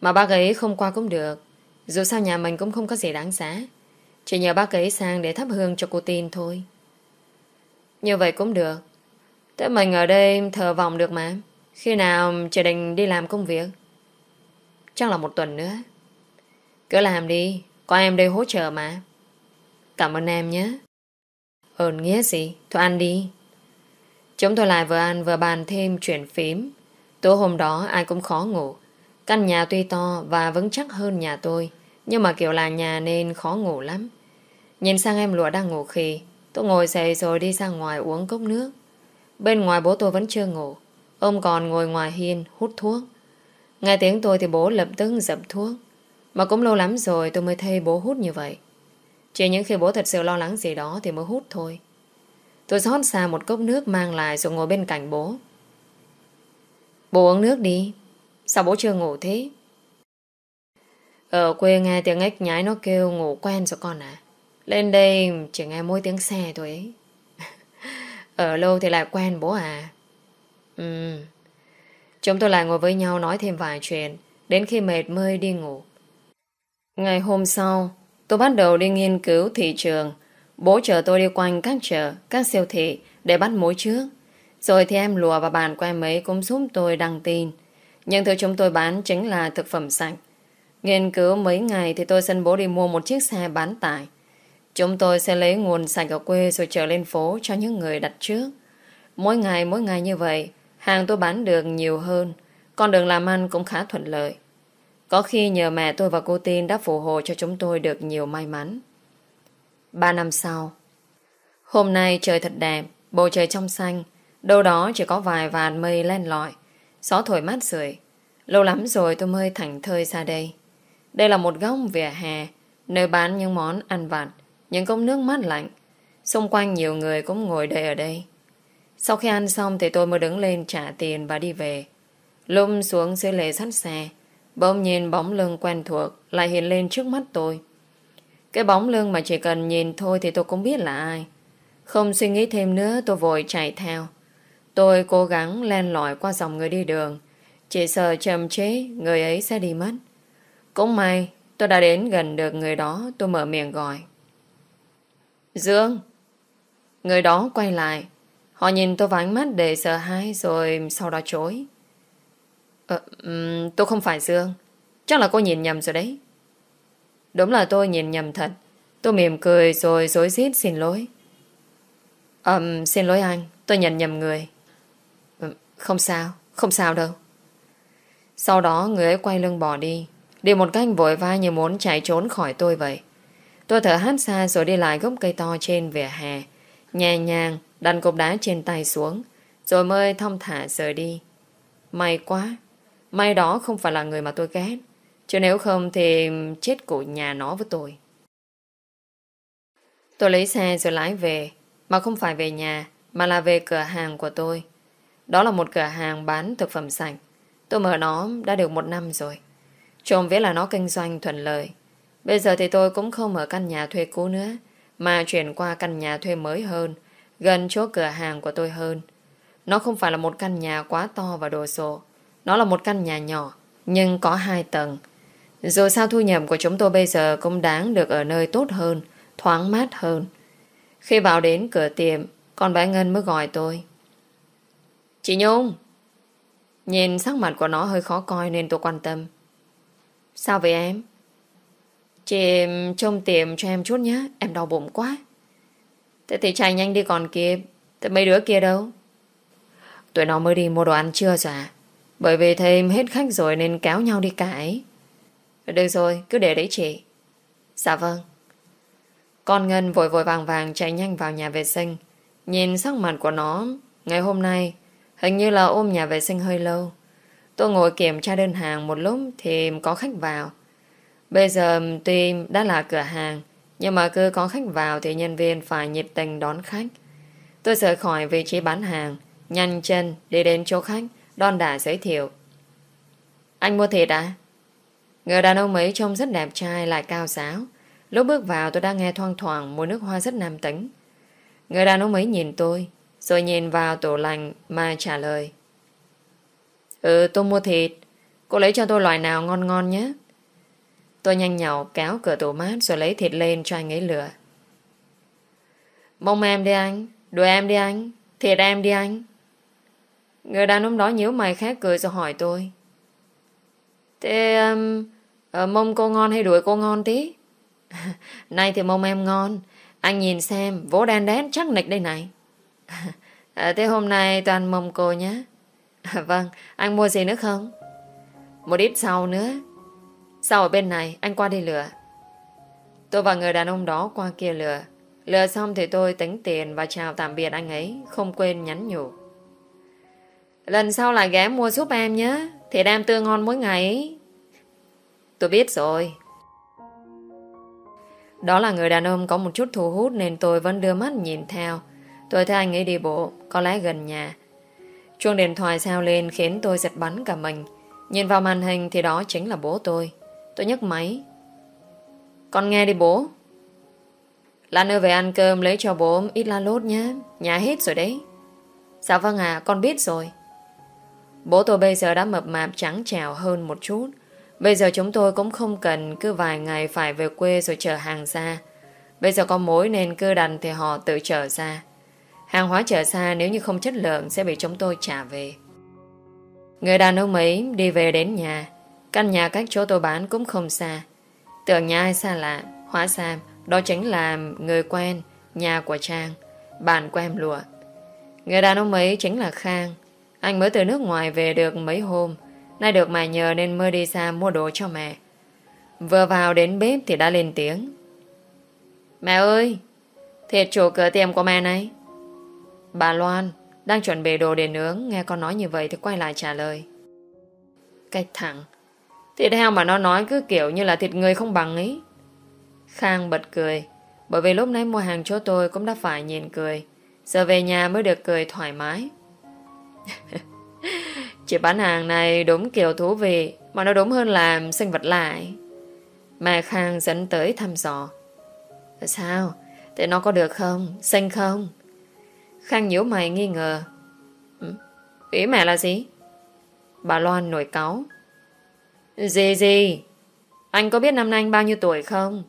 mà bác ấy không qua cũng được. Dù sao nhà mình cũng không có gì đáng giá. Chỉ nhờ bác ấy sang để thắp hương cho cô tin thôi. Như vậy cũng được. Thế mình ở đây thờ vòng được mà. Khi nào chị định đi làm công việc? Chắc là một tuần nữa. Cứ làm đi, có em đây hỗ trợ mà. Cảm ơn em nhé. Ơn nghĩa gì? Thôi ăn đi. Chúng tôi lại vừa ăn vừa bàn thêm chuyện phím. Tối hôm đó ai cũng khó ngủ. Căn nhà tuy to và vững chắc hơn nhà tôi, nhưng mà kiểu là nhà nên khó ngủ lắm. Nhìn sang em lụa đang ngủ khì, tôi ngồi dậy rồi đi ra ngoài uống cốc nước. Bên ngoài bố tôi vẫn chưa ngủ, ông còn ngồi ngoài hiên hút thuốc. Nghe tiếng tôi thì bố lập tức dập thuốc. Mà cũng lâu lắm rồi tôi mới thấy bố hút như vậy. Chỉ những khi bố thật sự lo lắng gì đó thì mới hút thôi. Tôi rót xa một cốc nước mang lại rồi ngồi bên cạnh bố. Bố uống nước đi. Sao bố chưa ngủ thế? Ở quê nghe tiếng ếch nhái nó kêu ngủ quen rồi con à. Lên đây chỉ nghe mỗi tiếng xe thôi ấy. Ở lâu thì lại quen bố à. Ừ. Chúng tôi lại ngồi với nhau nói thêm vài chuyện. Đến khi mệt mơi đi ngủ. Ngày hôm sau, tôi bắt đầu đi nghiên cứu thị trường. Bố chờ tôi đi quanh các chợ, các siêu thị để bắt mối trước. Rồi thì em lùa và bạn của em ấy cũng giúp tôi đăng tin. Nhưng thứ chúng tôi bán chính là thực phẩm sạch. Nghiên cứu mấy ngày thì tôi xin bố đi mua một chiếc xe bán tải. Chúng tôi sẽ lấy nguồn sạch ở quê rồi trở lên phố cho những người đặt trước. Mỗi ngày mỗi ngày như vậy, hàng tôi bán được nhiều hơn. Con đường làm ăn cũng khá thuận lợi. Có khi nhờ mẹ tôi và cô tin đã phù hộ cho chúng tôi được nhiều may mắn. Ba năm sau, hôm nay trời thật đẹp, bầu trời trong xanh, đâu đó chỉ có vài vàn mây len lỏi. Gió thổi mát rượi Lâu lắm rồi tôi mới thảnh thơi ra đây Đây là một góc vỉa hè Nơi bán những món ăn vặt những cốc nước mát lạnh Xung quanh nhiều người cũng ngồi đây ở đây Sau khi ăn xong thì tôi mới đứng lên trả tiền và đi về lùm xuống dưới lề sắt xe, Bỗng nhìn bóng lưng quen thuộc Lại hiện lên trước mắt tôi Cái bóng lưng mà chỉ cần nhìn thôi Thì tôi cũng biết là ai Không suy nghĩ thêm nữa, tôi vội chạy theo Tôi cố gắng len lỏi qua dòng người đi đường. Chỉ sợ chậm chế, người ấy sẽ đi mất. Cũng may, tôi đã đến gần được người đó, tôi mở miệng gọi. Dương! Người đó quay lại. Họ nhìn tôi vào ánh mắt để sợ hãi rồi sau đó chối. Ờ, um, tôi không phải Dương. Chắc là cô nhìn nhầm rồi đấy. Đúng là tôi nhìn nhầm thật. Tôi mỉm cười rồi dối rít xin lỗi. um, xin lỗi anh. Tôi nhận nhầm người. Không sao, không sao đâu. Sau đó người ấy quay lưng bỏ đi. Đi một cách vội vai như muốn chạy trốn khỏi tôi vậy. Tôi thở hát xa rồi đi lại gốc cây to trên vỉa hè. Nhẹ nhàng, đặt cục đá trên tay xuống. Rồi mới thong thả rời đi. May quá. May đó không phải là người mà tôi ghét. Chứ nếu không thì chết của nhà nó với tôi. Tôi lấy xe rồi lái về. Mà không phải về nhà. Mà là về cửa hàng của tôi. Đó là một cửa hàng bán thực phẩm sạch. Tôi mở nó đã được một năm rồi. Trộm viết là nó kinh doanh thuận lợi. Bây giờ thì tôi cũng không ở căn nhà thuê cũ nữa, mà chuyển qua căn nhà thuê mới hơn, gần chỗ cửa hàng của tôi hơn. Nó không phải là một căn nhà quá to và đồ sộ. Nó là một căn nhà nhỏ, nhưng có hai tầng. Dù sao thu nhập của chúng tôi bây giờ cũng đáng được ở nơi tốt hơn, thoáng mát hơn. Khi vào đến cửa tiệm, con bé Ngân mới gọi tôi. Chị Nhung Nhìn sắc mặt của nó hơi khó coi nên tôi quan tâm Sao vậy em? Chị trông tiệm cho em chút nhé Em đau bụng quá Thế thì chạy nhanh đi còn kịp Thế mấy đứa kia đâu? Tụi nó mới đi mua đồ ăn chưa rồi à? Bởi vì thêm hết khách rồi nên kéo nhau đi cãi. Được rồi, cứ để đấy chị. Dạ vâng. Con Ngân vội vội vàng vàng chạy nhanh vào nhà vệ sinh. Nhìn sắc mặt của nó, ngày hôm nay, hình như là ôm nhà vệ sinh hơi lâu. Tôi ngồi kiểm tra đơn hàng một lúc thì có khách vào. Bây giờ tuy đã là cửa hàng, nhưng mà cứ có khách vào thì nhân viên phải nhiệt tình đón khách. Tôi rời khỏi vị trí bán hàng, nhanh chân đi đến chỗ khách, đon đả giới thiệu. Anh mua thịt à? Người đàn ông ấy trông rất đẹp trai lại cao giáo. Lúc bước vào tôi đang nghe thoang thoảng mùi nước hoa rất nam tính. Người đàn ông ấy nhìn tôi, rồi nhìn vào tủ lạnh mà trả lời. Ừ, tôi mua thịt. Cô lấy cho tôi loại nào ngon ngon nhé. Tôi nhanh nhậu kéo cửa tủ mát rồi lấy thịt lên cho anh ấy lửa. Mông em đi anh, đuổi em đi anh, thịt em đi anh. Người đàn ông đó nhíu mày khác cười rồi hỏi tôi. Thế um, ờ, mông cô ngon hay đuổi cô ngon tí? Nay thì mông em ngon. Anh nhìn xem, vỗ đen đét chắc nịch đây này. à, thế hôm nay toàn mông cô nhé. À, vâng, anh mua gì nữa không? Một ít sau nữa. Sau ở bên này, anh qua đi lừa. Tôi và người đàn ông đó qua kia lừa. Lừa xong thì tôi tính tiền và chào tạm biệt anh ấy, không quên nhắn nhủ. Lần sau lại ghé mua giúp em nhé Thịt em tươi ngon mỗi ngày Tôi biết rồi. Đó là người đàn ông có một chút thu hút Nên tôi vẫn đưa mắt nhìn theo. Tôi thấy anh ấy đi bộ Có lẽ gần nhà. Chuông điện thoại sao lên khiến tôi giật bắn cả mình. Nhìn vào màn hình thì đó chính là bố tôi. Tôi nhấc máy Con nghe đi bố Lan ơi về ăn cơm, lấy cho bố ít la lốt nhé Nhà hết rồi đấy Dạ vâng à con biết rồi Bố tôi bây giờ đã mập mạp, trắng trèo hơn một chút. Bây giờ chúng tôi cũng không cần cứ vài ngày phải về quê rồi chở hàng ra. Bây giờ có mối nên cứ đặt thì họ tự chở ra. Hàng hóa chở xa nếu như không chất lượng sẽ bị chúng tôi trả về. Người đàn ông ấy đi về đến nhà. Căn nhà cách chỗ tôi bán cũng không xa. Tưởng nhà ai xa lạ, hóa ra đó chính là người quen, nhà của Trang, bạn của em lụa. Người đàn ông ấy chính là Khang, anh mới từ nước ngoài về được mấy hôm Nay được mẹ nhờ nên mới đi xa mua đồ cho mẹ. Vừa vào đến bếp thì đã lên tiếng. Mẹ ơi Thiệt chủ cửa tiệm của mẹ này. Bà Loan Đang chuẩn bị đồ để nướng Nghe con nói như vậy thì quay lại trả lời. Cách thẳng Thịt heo mà nó nói cứ kiểu như là thịt người không bằng ấy Khang bật cười, Bởi vì lúc nãy mua hàng chỗ tôi cũng đã phải nhìn cười Giờ về nhà mới được cười thoải mái Chị bán hàng này đúng kiểu thú vị, Mà nó đúng hơn là sinh vật lại Mà Khang dẫn tới thăm dò Sao? Thế nó có được không? Xanh không? Khang nhíu mày nghi ngờ ừ? Ý mẹ là gì? Bà Loan nổi cáu gì gì? Anh có biết năm nay anh bao nhiêu tuổi không?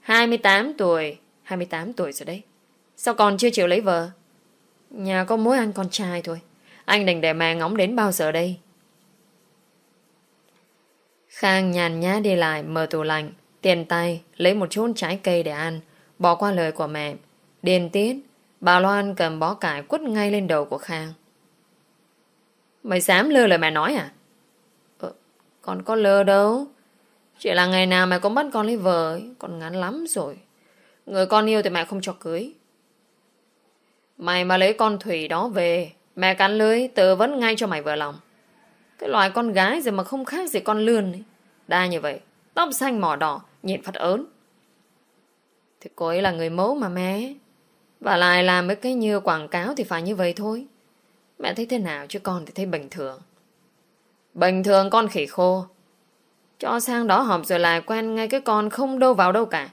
28 tuổi 28 tuổi rồi đấy Sao còn chưa chịu lấy vợ? Nhà có mỗi anh con trai thôi anh định để mẹ ngóng đến bao giờ đây? Khang nhàn nhã đi lại mở tủ lạnh, tiền tay, lấy một chút trái cây để ăn, bỏ qua lời của mẹ. điền tiết, bà Loan cầm bó cải quất ngay lên đầu của Khang. Mày dám lơ lời mẹ nói à? Con có lơ đâu. Chỉ là ngày nào mày cũng bắt con lấy vợ ấy, Con ngắn lắm rồi. Người con yêu thì mẹ không cho cưới. Mày mà lấy con Thủy đó về Mẹ cắn lưới tự vấn ngay cho mày vợ lòng. Cái loại con gái gì mà không khác gì con lươn ấy. Đa như vậy, tóc xanh mỏ đỏ, nhìn phát ớn. Thì cô ấy là người mẫu mà mẹ. Và lại làm mấy cái như quảng cáo thì phải như vậy thôi. Mẹ thấy thế nào chứ con thì thấy bình thường. Bình thường con khỉ khô. Cho sang đó họp rồi lại quen ngay cái con không đâu vào đâu cả.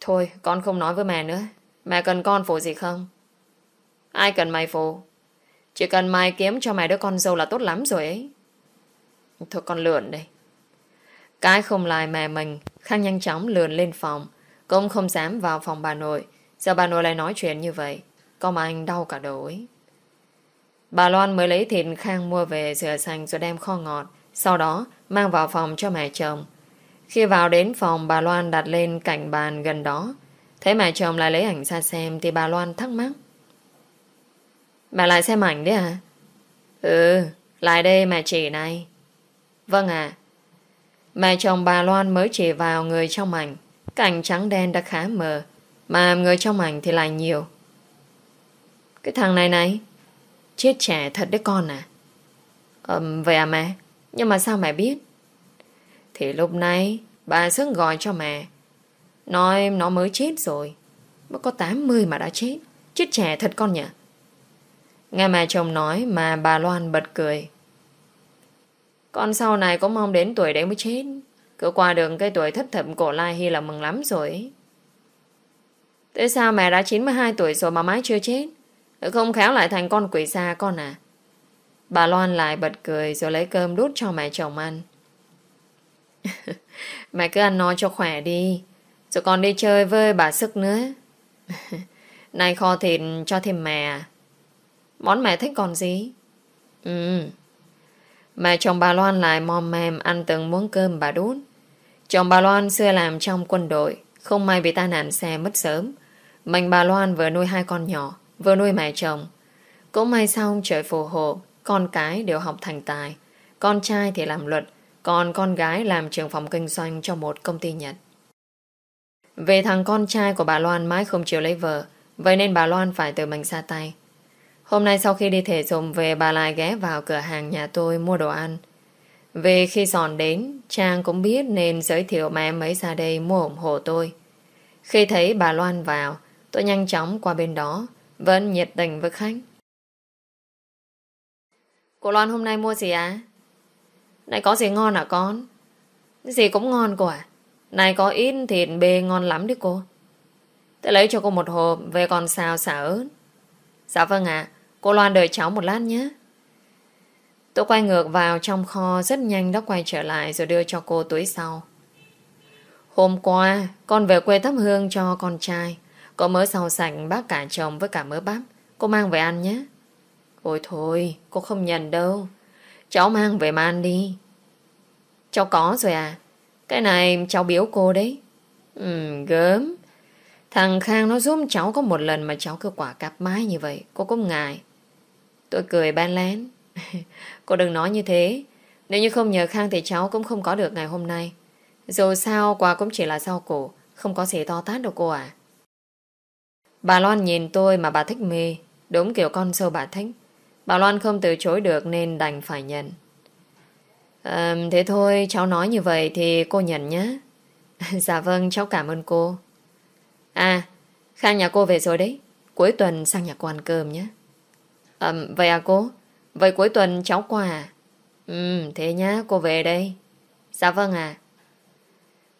Thôi, con không nói với mẹ nữa. Mẹ cần con phụ gì không? Ai cần mày phụ Chỉ cần mày kiếm cho mày đứa con dâu là tốt lắm rồi ấy Thôi con lượn đây Cái không lại mẹ mình Khang nhanh chóng lượn lên phòng Cũng không dám vào phòng bà nội Giờ bà nội lại nói chuyện như vậy con mà anh đau cả đầu ấy Bà Loan mới lấy thịt Khang mua về rửa sành rồi đem kho ngọt. Sau đó mang vào phòng cho mẹ chồng. Khi vào đến phòng bà Loan đặt lên cạnh bàn gần đó. Thấy mẹ chồng lại lấy ảnh ra xem thì bà Loan thắc mắc. Bà lại xem ảnh đấy à? Ừ, lại đây mẹ chỉ này. Vâng ạ. Mẹ chồng bà Loan mới chỉ vào người trong ảnh. Cảnh trắng đen đã khá mờ. Mà người trong ảnh thì lại nhiều. Cái thằng này này. Chết trẻ thật đấy con à. Ừm, vậy à mẹ? Nhưng mà sao mẹ biết? Thì lúc nãy bà sức gọi cho mẹ. Nói nó mới chết rồi. Mới có 80 mà đã chết. Chết trẻ thật con nhỉ? Nghe mẹ chồng nói mà bà Loan bật cười. Con sau này có mong đến tuổi đấy mới chết. Cứ qua đường cái tuổi thất thập cổ lai hy là mừng lắm rồi. Tại sao mẹ đã 92 tuổi rồi mà mãi chưa chết? Không khéo lại thành con quỷ xa con à? Bà Loan lại bật cười rồi lấy cơm đút cho mẹ chồng ăn. mẹ cứ ăn no cho khỏe đi. Rồi còn đi chơi với bà Sức nữa. Này kho thịt cho thêm mẹ à? Món mẹ thích còn gì? Ừ. Mẹ chồng bà Loan lại mòm mềm ăn từng muỗng cơm bà đút. Chồng bà Loan xưa làm trong quân đội, không may bị tai nạn xe mất sớm. Mình bà Loan vừa nuôi hai con nhỏ, vừa nuôi mẹ chồng. Cũng may xong trời phù hộ, con cái đều học thành tài. Con trai thì làm luật, còn con gái làm trưởng phòng kinh doanh cho một công ty Nhật. Về thằng con trai của bà Loan mãi không chịu lấy vợ, vậy nên bà Loan phải tự mình xa tay. Hôm nay sau khi đi thể dục về bà lại ghé vào cửa hàng nhà tôi mua đồ ăn. Về khi sòn đến, Trang cũng biết nên giới thiệu mẹ em ấy ra đây mua ủng hộ tôi. Khi thấy bà Loan vào, tôi nhanh chóng qua bên đó, vẫn nhiệt tình với khách. Cô Loan hôm nay mua gì á? Này có gì ngon hả con? Gì cũng ngon cô à? Này có ít thịt bê ngon lắm đấy cô. Tôi lấy cho cô một hộp về còn xào xả ớt. Dạ vâng ạ. Cô Loan đợi cháu một lát nhé. Tôi quay ngược vào trong kho rất nhanh đã quay trở lại rồi đưa cho cô túi sau. Hôm qua, con về quê thắp hương cho con trai. Có mớ rau sành bác cả chồng với cả mớ bắp. Cô mang về ăn nhé. Ôi thôi, cô không nhận đâu. Cháu mang về mà ăn đi. Cháu có rồi à? Cái này cháu biếu cô đấy. Ừ, gớm. Thằng Khang nó giúp cháu có một lần mà cháu cứ quả cặp mái như vậy. Cô cũng ngại. Tôi cười ban lén. cô đừng nói như thế. Nếu như không nhờ Khang thì cháu cũng không có được ngày hôm nay. Dù sao quà cũng chỉ là rau củ. Không có gì to tát đâu cô à. Bà Loan nhìn tôi mà bà thích mê. Đúng kiểu con sâu bà thích. Bà Loan không từ chối được nên đành phải nhận. À, thế thôi, cháu nói như vậy thì cô nhận nhé. dạ vâng, cháu cảm ơn cô. À, Khang nhà cô về rồi đấy. Cuối tuần sang nhà cô ăn cơm nhé. À, vậy à cô? Vậy cuối tuần cháu qua à? Ừ, thế nhá, cô về đây. Dạ vâng à.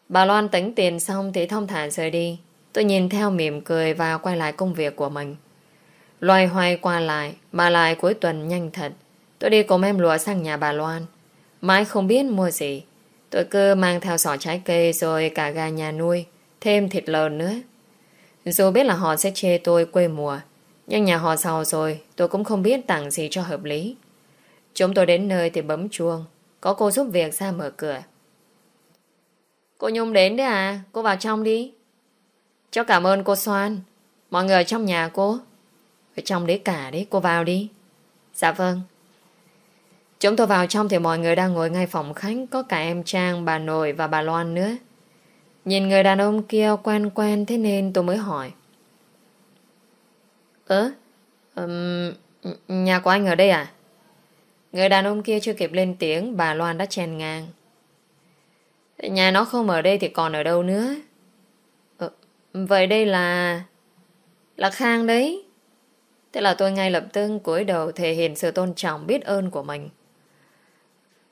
Bà Loan tính tiền xong thì thông thả rời đi. Tôi nhìn theo mỉm cười và quay lại công việc của mình. Loay hoay qua lại, mà lại cuối tuần nhanh thật. Tôi đi cùng em lùa sang nhà bà Loan. Mãi không biết mua gì. Tôi cứ mang theo sỏ trái cây rồi cả gà nhà nuôi, thêm thịt lợn nữa. Dù biết là họ sẽ chê tôi quê mùa, nhưng nhà họ giàu rồi, tôi cũng không biết tặng gì cho hợp lý. Chúng tôi đến nơi thì bấm chuông, có cô giúp việc ra mở cửa. Cô Nhung đến đấy à, cô vào trong đi. Cháu cảm ơn cô Soan, mọi người trong nhà cô. Ở trong đấy cả đấy, cô vào đi. Dạ vâng. Chúng tôi vào trong thì mọi người đang ngồi ngay phòng khách, có cả em Trang, bà Nội và bà Loan nữa. Nhìn người đàn ông kia quen quen thế nên tôi mới hỏi. Ơ? Um, nhà của anh ở đây à? Người đàn ông kia chưa kịp lên tiếng, bà Loan đã chèn ngang. Nhà nó không ở đây thì còn ở đâu nữa? Vậy đây là... Là Khang đấy. Thế là tôi ngay lập tức cúi đầu thể hiện sự tôn trọng biết ơn của mình.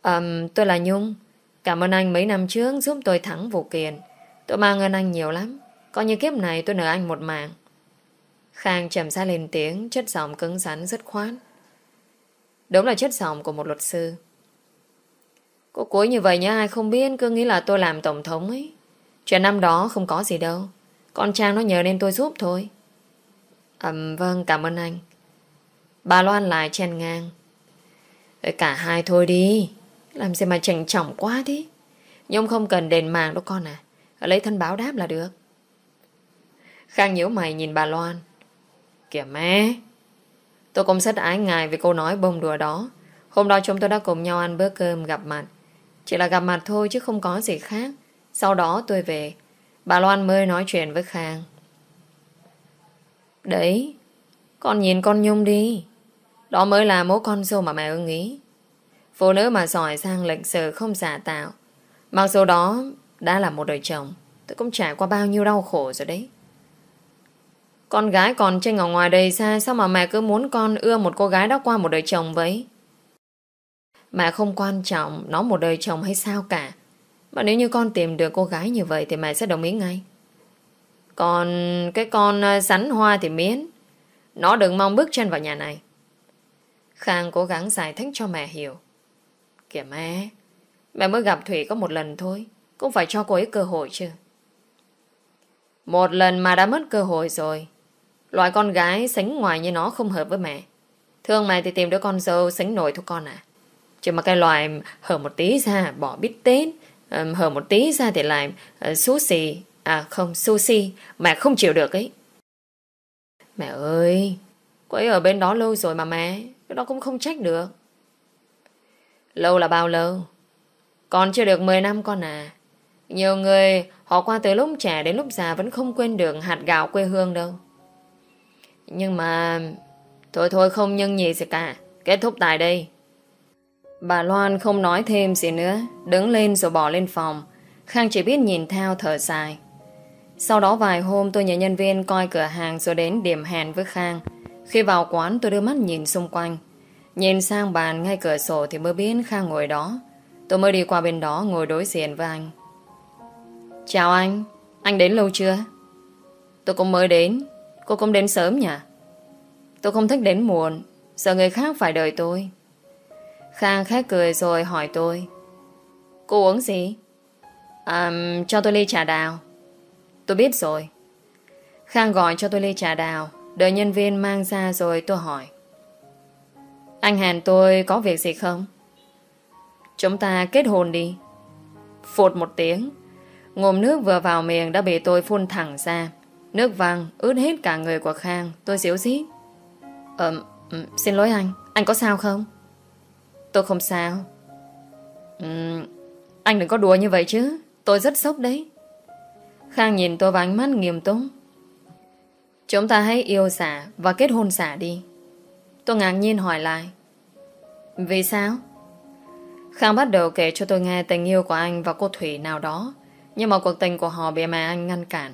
Um, tôi là Nhung. Cảm ơn anh mấy năm trước giúp tôi thắng vụ kiện. Tôi mang ơn anh nhiều lắm. Coi như kiếp này tôi nợ anh một mạng. Khang trầm xa lên tiếng, chất giọng cứng rắn rất khoát. Đúng là chất giọng của một luật sư. Cô cuối như vậy nhá, ai không biết cứ nghĩ là tôi làm tổng thống ấy. Chuyện năm đó không có gì đâu. Con Trang nó nhờ nên tôi giúp thôi. Ừm, vâng, cảm ơn anh. Bà Loan lại chen ngang. Cả hai thôi đi. Làm gì mà chảnh trọng quá thế. nhưng không cần đền mạng đâu con à. Lấy thân báo đáp là được. Khang nhíu mày nhìn bà Loan. Kìa mẹ. Tôi cũng rất ái ngại vì câu nói bông đùa đó. Hôm đó chúng tôi đã cùng nhau ăn bữa cơm gặp mặt. Chỉ là gặp mặt thôi chứ không có gì khác. Sau đó tôi về. Bà Loan mới nói chuyện với Khang. Đấy, con nhìn con Nhung đi. Đó mới là mối con dâu mà mẹ ưng ý. Phụ nữ mà giỏi sang lệnh sự không giả tạo. Mặc dù đó đã là một đời chồng, tôi cũng trải qua bao nhiêu đau khổ rồi đấy. Con gái còn tranh ở ngoài đây xa Sao mà mẹ cứ muốn con ưa một cô gái đã qua một đời chồng vậy Mẹ không quan trọng Nó một đời chồng hay sao cả mà nếu như con tìm được cô gái như vậy Thì mẹ sẽ đồng ý ngay. Còn cái con ờ, rắn hoa thì miến Nó đừng mong bước chân vào nhà này. Khang cố gắng giải thích cho mẹ hiểu. Kìa mẹ Mẹ mới gặp Thủy có một lần thôi Cũng phải cho cô ấy cơ hội chứ. Một lần mà đã mất cơ hội rồi Loại con gái sánh ngoài như nó không hợp với mẹ. Thương mày thì tìm đứa con dâu sánh nổi thôi con à. Chứ mà cái loại hở một tí ra bỏ bít hở một tí ra thì lại ờ, uh, sushi, à không, sushi, mẹ không chịu được ấy. Mẹ ơi, cô ấy ở bên đó lâu rồi mà mẹ, cái đó cũng không trách được. Lâu là bao lâu? Còn chưa được 10 năm con à. Nhiều người họ qua từ lúc trẻ đến lúc già vẫn không quên được hạt gạo quê hương đâu. Nhưng mà... Thôi thôi không nhân nhì gì cả. Kết thúc tại đây. Bà Loan không nói thêm gì nữa. Đứng lên rồi bỏ lên phòng. Khang chỉ biết nhìn theo thở dài. Sau đó vài hôm tôi nhờ nhân viên coi cửa hàng rồi đến điểm hẹn với Khang. Khi vào quán tôi đưa mắt nhìn xung quanh. Nhìn sang bàn ngay cửa sổ thì mới biết Khang ngồi đó. Tôi mới đi qua bên đó ngồi đối diện với anh. Chào anh, anh đến lâu chưa? Tôi cũng mới đến, Cô cũng đến sớm nhỉ Tôi không thích đến muộn Sợ người khác phải đợi tôi Khang khét cười rồi hỏi tôi. Cô uống gì? À, cho tôi ly trà đào. Tôi biết rồi. Khang gọi cho tôi ly trà đào. Đợi nhân viên mang ra rồi tôi hỏi. Anh Hàn tôi có việc gì không? Chúng ta kết hôn đi. Phụt một tiếng. Ngồm nước vừa vào miệng đã bị tôi phun thẳng ra. Nước vàng ướt hết cả người của Khang. Tôi xíu xít Ờ, xin lỗi anh. Anh có sao không? Tôi không sao uhm, Anh đừng có đùa như vậy chứ Tôi rất sốc đấy Khang nhìn tôi và ánh mắt nghiêm túc Chúng ta hãy yêu xả Và kết hôn xả đi Tôi ngạc nhiên hỏi lại Vì sao? Khang bắt đầu kể cho tôi nghe tình yêu của anh và cô Thủy nào đó Nhưng mà cuộc tình của họ bị mẹ anh ngăn cản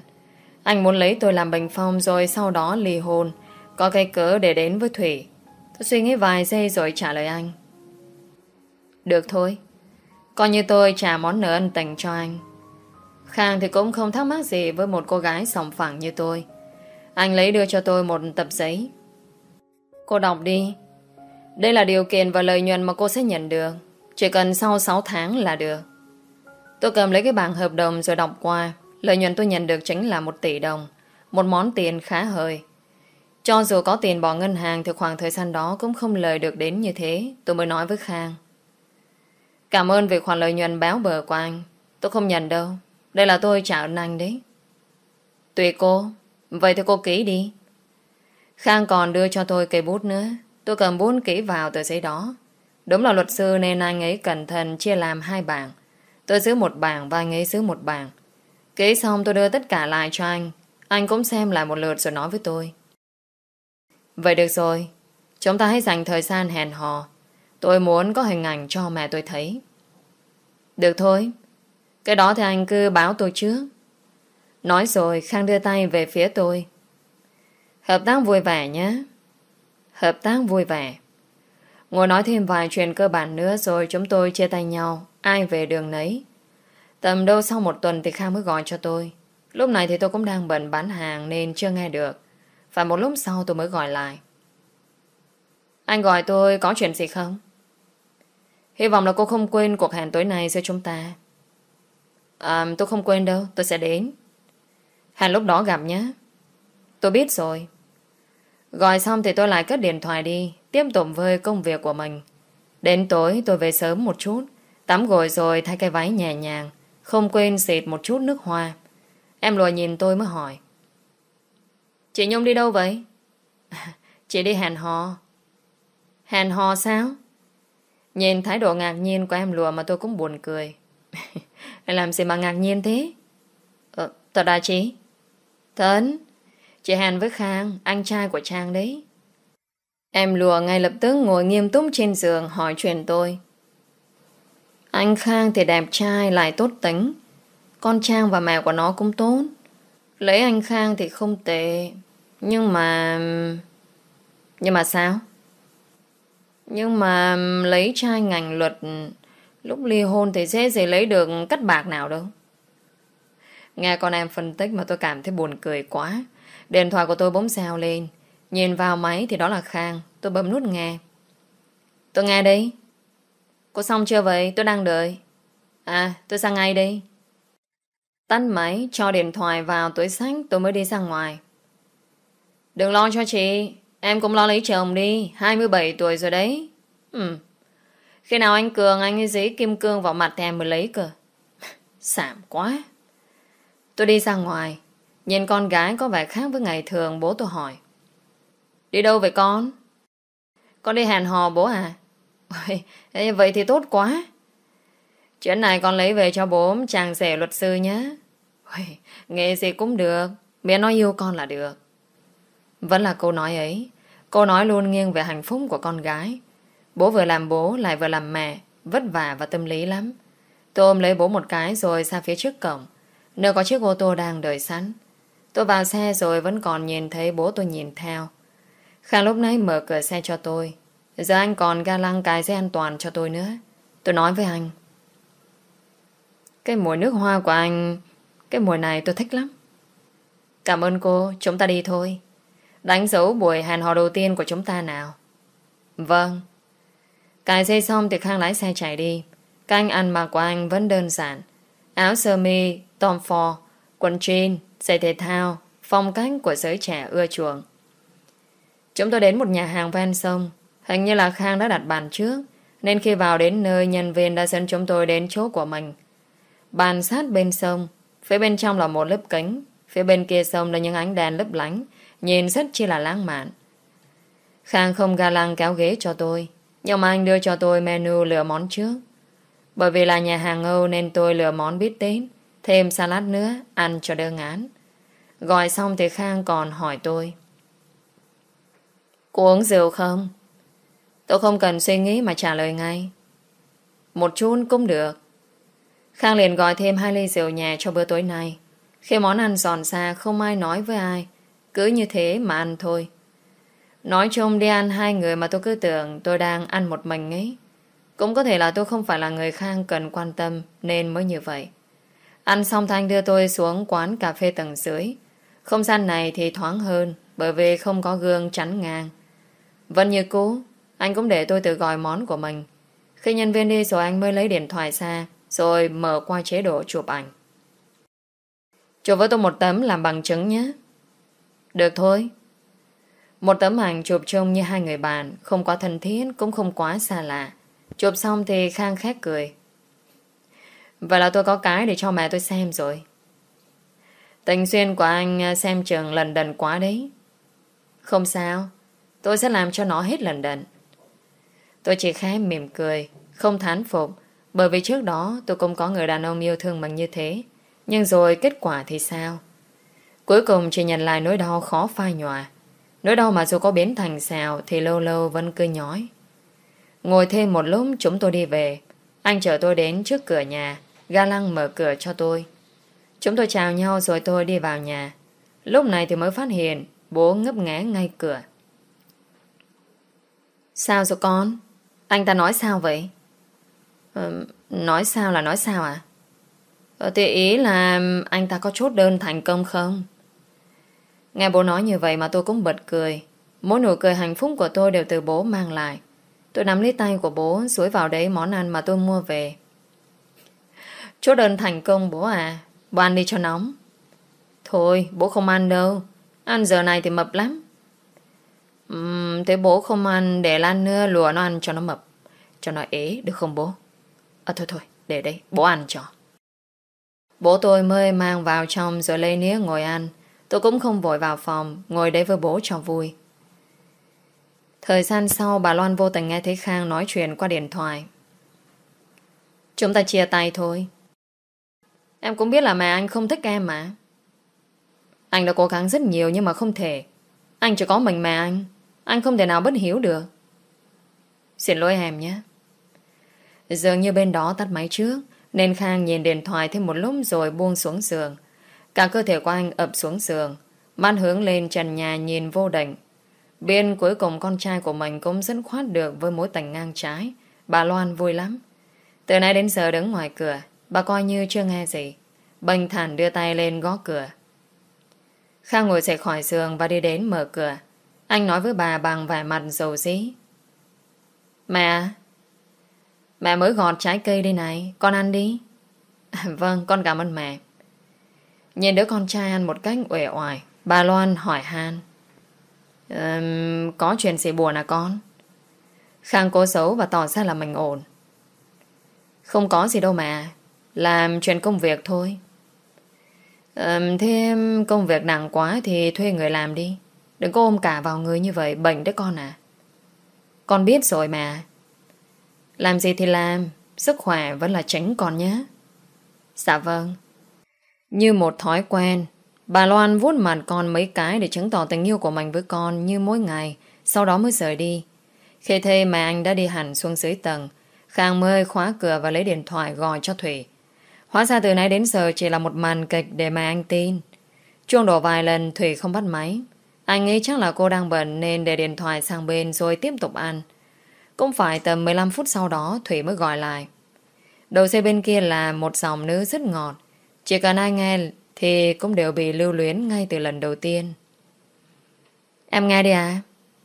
anh muốn lấy tôi làm bình phong rồi sau đó ly hôn. Có cái cớ để đến với Thủy. Tôi suy nghĩ vài giây rồi trả lời anh. Được thôi. Coi như tôi trả món nợ ân tình cho anh. Khang thì cũng không thắc mắc gì với một cô gái sòng phẳng như tôi. Anh lấy đưa cho tôi một tập giấy. Cô đọc đi. Đây là điều kiện và lợi nhuận mà cô sẽ nhận được. Chỉ cần sau 6 tháng là được. Tôi cầm lấy cái bảng hợp đồng rồi đọc qua. Lợi nhuận tôi nhận được chính là một tỷ đồng Một món tiền khá hời Cho dù có tiền bỏ ngân hàng Thì khoảng thời gian đó cũng không lời được đến như thế, Tôi mới nói với Khang Cảm ơn vì khoản lợi nhuận béo bờ của anh. Tôi không nhận đâu. Đây là tôi trả ơn anh đấy. Tùy cô. Vậy thì cô ký đi. Khang còn đưa cho tôi cây bút nữa. Tôi cầm bút kỹ vào tờ giấy đó. Đúng là luật sư nên anh ấy cẩn thận chia làm hai bảng. Tôi giữ một bảng và anh ấy giữ một bảng. Kỹ xong tôi đưa tất cả lại cho anh. Anh cũng xem lại một lượt rồi nói với tôi. Vậy được rồi. Chúng ta hãy dành thời gian hẹn hò. Tôi muốn có hình ảnh cho mẹ tôi thấy Được thôi Cái đó thì anh cứ báo tôi trước Nói rồi, Khang đưa tay về phía tôi Hợp tác vui vẻ nhé Hợp tác vui vẻ Ngồi nói thêm vài chuyện cơ bản nữa Rồi chúng tôi chia tay nhau Ai về đường nấy Tầm đâu sau một tuần thì Khang mới gọi cho tôi. Lúc này thì tôi cũng đang bận bán hàng nên chưa nghe được. Và một lúc sau tôi mới gọi lại. Anh gọi tôi có chuyện gì không? Hy vọng là cô không quên cuộc hẹn tối nay giữa chúng ta. À, tôi không quên đâu, tôi sẽ đến. Hẹn lúc đó gặp nhé. Tôi biết rồi. Gọi xong thì tôi lại cất điện thoại đi, tiếp tục với công việc của mình. Đến tối tôi về sớm một chút, tắm gội rồi thay cái váy nhẹ nhàng, không quên xịt một chút nước hoa. Em lùa nhìn tôi mới hỏi. Chị Nhung đi đâu vậy? Chị đi hẹn hò. Hẹn hò sao? Nhìn thái độ ngạc nhiên của em lùa mà tôi cũng buồn cười. Làm gì mà ngạc nhiên thế? Ờ, thật à chị? Tấn, chị Hàn với Khang, anh trai của Trang đấy. Em lùa ngay lập tức ngồi nghiêm túc trên giường hỏi chuyện tôi. Anh Khang thì đẹp trai lại tốt tính. Con Trang và mẹ của nó cũng tốt. Lấy anh Khang thì không tệ. Nhưng mà... Nhưng mà sao? Nhưng mà lấy trai ngành luật lúc ly hôn thì dễ gì lấy được cắt bạc nào đâu. Nghe con em phân tích mà tôi cảm thấy buồn cười quá. Điện thoại của tôi bỗng xào lên. Nhìn vào máy thì đó là Khang. Tôi bấm nút nghe. Tôi nghe đây. Cô xong chưa vậy? Tôi đang đợi. À, tôi sang ngay đây. Tắt máy, cho điện thoại vào túi sách tôi mới đi ra ngoài. Đừng lo cho chị. Em cũng lo lấy chồng đi. 27 tuổi rồi đấy. Ừ. Khi nào anh Cường anh ấy dí kim cương vào mặt em mới lấy cơ. Sảm quá. Tôi đi ra ngoài. Nhìn con gái có vẻ khác với ngày thường bố tôi hỏi. Đi đâu vậy con? Con đi hẹn hò bố à? Ôi, vậy thì tốt quá. Chuyện này con lấy về cho bố chàng rể luật sư nhé. Ôi, nghề gì cũng được. Miễn nói yêu con là được. Vẫn là câu nói ấy cô nói luôn nghiêng về hạnh phúc của con gái. Bố vừa làm bố lại vừa làm mẹ. Vất vả và tâm lý lắm. Tôi ôm lấy bố một cái rồi ra phía trước cổng. Nơi có chiếc ô tô đang đợi sẵn. Tôi vào xe rồi vẫn còn nhìn thấy bố tôi nhìn theo. Khang lúc nãy mở cửa xe cho tôi. Giờ anh còn ga lăng cài xe an toàn cho tôi nữa. Tôi nói với anh. Cái mùi nước hoa của anh, cái mùi này tôi thích lắm. Cảm ơn cô, chúng ta đi thôi. Đánh dấu buổi hẹn hò đầu tiên của chúng ta nào. Vâng. Cài dây xong thì Khang lái xe chạy đi. Các anh ăn mặc của anh vẫn đơn giản. Áo sơ mi, tom phò, quần jean, giày thể thao, phong cách của giới trẻ ưa chuộng. Chúng tôi đến một nhà hàng ven sông. Hình như là Khang đã đặt bàn trước, nên khi vào đến nơi nhân viên đã dẫn chúng tôi đến chỗ của mình. Bàn sát bên sông, phía bên trong là một lớp kính, phía bên kia sông là những ánh đèn lấp lánh, nhìn rất chi là lãng mạn. Khang không ga lăng kéo ghế cho tôi, nhưng mà anh đưa cho tôi menu lựa món trước. Bởi vì là nhà hàng Âu nên tôi lựa món biết tết. thêm salad nữa, ăn cho đơn án. Gọi xong thì Khang còn hỏi tôi. Cô uống rượu không? Tôi không cần suy nghĩ mà trả lời ngay. Một chút cũng được. Khang liền gọi thêm hai ly rượu nhà cho bữa tối nay. Khi món ăn giòn xa không ai nói với ai. Cứ như thế mà ăn thôi. Nói chung đi ăn hai người mà tôi cứ tưởng tôi đang ăn một mình ấy. Cũng có thể là tôi không phải là người Khang cần quan tâm nên mới như vậy. Ăn xong Thanh đưa tôi xuống quán cà phê tầng dưới. Không gian này thì thoáng hơn bởi vì không có gương chắn ngang. Vẫn như cũ, anh cũng để tôi tự gọi món của mình. Khi nhân viên đi rồi anh mới lấy điện thoại ra rồi mở qua chế độ chụp ảnh. Chụp với tôi một tấm làm bằng chứng nhé. Được thôi. Một tấm ảnh chụp trông như hai người bạn, không quá thân thiết, cũng không quá xa lạ. Chụp xong thì Khang khét cười. Vậy là tôi có cái để cho mẹ tôi xem rồi. Tình xuyên của anh à, xem trường lần đần quá đấy. Không sao, tôi sẽ làm cho nó hết lần đần. Tôi chỉ khẽ mỉm cười, không thán phục, bởi vì trước đó tôi cũng có người đàn ông yêu thương mình như thế. Nhưng rồi kết quả thì sao? Cuối cùng chỉ nhận lại nỗi đau khó phai nhòa. Nỗi đau mà dù có biến thành xào thì lâu lâu vẫn cứ nhói. Ngồi thêm một lúc chúng tôi đi về. Anh chở tôi đến trước cửa nhà. Ga lăng mở cửa cho tôi. Chúng tôi chào nhau rồi tôi đi vào nhà. Lúc này thì mới phát hiện bố ngấp nghé ngay cửa. Sao rồi con? Anh ta nói sao vậy? Ờ, nói sao là nói sao à? Ờ, thì ý là anh ta có chốt đơn thành công không? Nghe bố nói như vậy mà tôi cũng bật cười. Mỗi nụ cười hạnh phúc của tôi đều từ bố mang lại. Tôi nắm lấy tay của bố Suối vào đấy món ăn mà tôi mua về. Chốt đơn thành công bố à Bố ăn đi cho nóng. Thôi bố không ăn đâu. Ăn giờ này thì mập lắm. Uhm, Thế bố không ăn Để Lan nữa lùa nó ăn cho nó mập. Cho nó ế được không bố? À thôi thôi để đây bố ăn cho. Bố tôi mới mang vào trong Rồi lấy nĩa ngồi ăn. Tôi cũng không vội vào phòng, Ngồi đấy với bố cho vui. Thời gian sau, bà Loan vô tình nghe thấy Khang nói chuyện qua điện thoại. Chúng ta chia tay thôi. Em cũng biết là mẹ anh không thích em mà. Anh đã cố gắng rất nhiều nhưng mà không thể. Anh chỉ có mình mẹ anh. Anh không thể nào bất hiểu được. Xin lỗi em nhé. Dường như bên đó tắt máy trước, Nên Khang nhìn điện thoại thêm một lúc rồi buông xuống giường. Cả cơ thể của anh ập xuống giường, Mắt hướng lên trần nhà nhìn vô định. Biên cuối cùng con trai của mình cũng dẫn khoát được với mối tình ngang trái. Bà Loan vui lắm. Từ nay đến giờ đứng ngoài cửa, Bà coi như chưa nghe gì. Bình thản đưa tay lên gõ cửa. Khang ngồi dậy khỏi giường Và đi đến mở cửa. Anh nói với bà bằng vẻ mặt dầu dí Mẹ! Mẹ mới gọt trái cây đây này, Con ăn đi. Vâng con cảm ơn mẹ. Nhìn đứa con trai ăn một cách uể oải. Bà Loan hỏi Han. Um, Có chuyện gì buồn à con? Khang cố xấu và tỏ ra là mình ổn. Không có gì đâu mà Làm chuyện công việc thôi. Um, Thế công việc nặng quá Thì thuê người làm đi. Đừng có ôm cả vào người như vậy Bệnh đấy con à. Con biết rồi mà. Làm gì thì làm Sức khỏe vẫn là tránh con nhé. Dạ vâng. Như một thói quen Bà Loan vuốt mặt con mấy cái để chứng tỏ tình yêu của mình với con như mỗi ngày, sau đó mới rời đi. Khi thấy mẹ anh đã đi hẳn xuống dưới tầng, Khang mới khóa cửa và lấy điện thoại gọi cho Thủy. Hóa ra từ nãy đến giờ chỉ là một màn kịch để mà anh tin. Chuông đổ vài lần Thủy không bắt máy. Anh nghĩ chắc là cô đang bận nên để điện thoại sang bên rồi tiếp tục ăn. Cũng phải tầm 15 phút sau đó Thủy mới gọi lại. Đầu xe bên kia là một dòng nữ rất ngọt. Chỉ cần ai nghe thì cũng đều bị lưu luyến ngay từ lần đầu tiên. Em nghe đi à?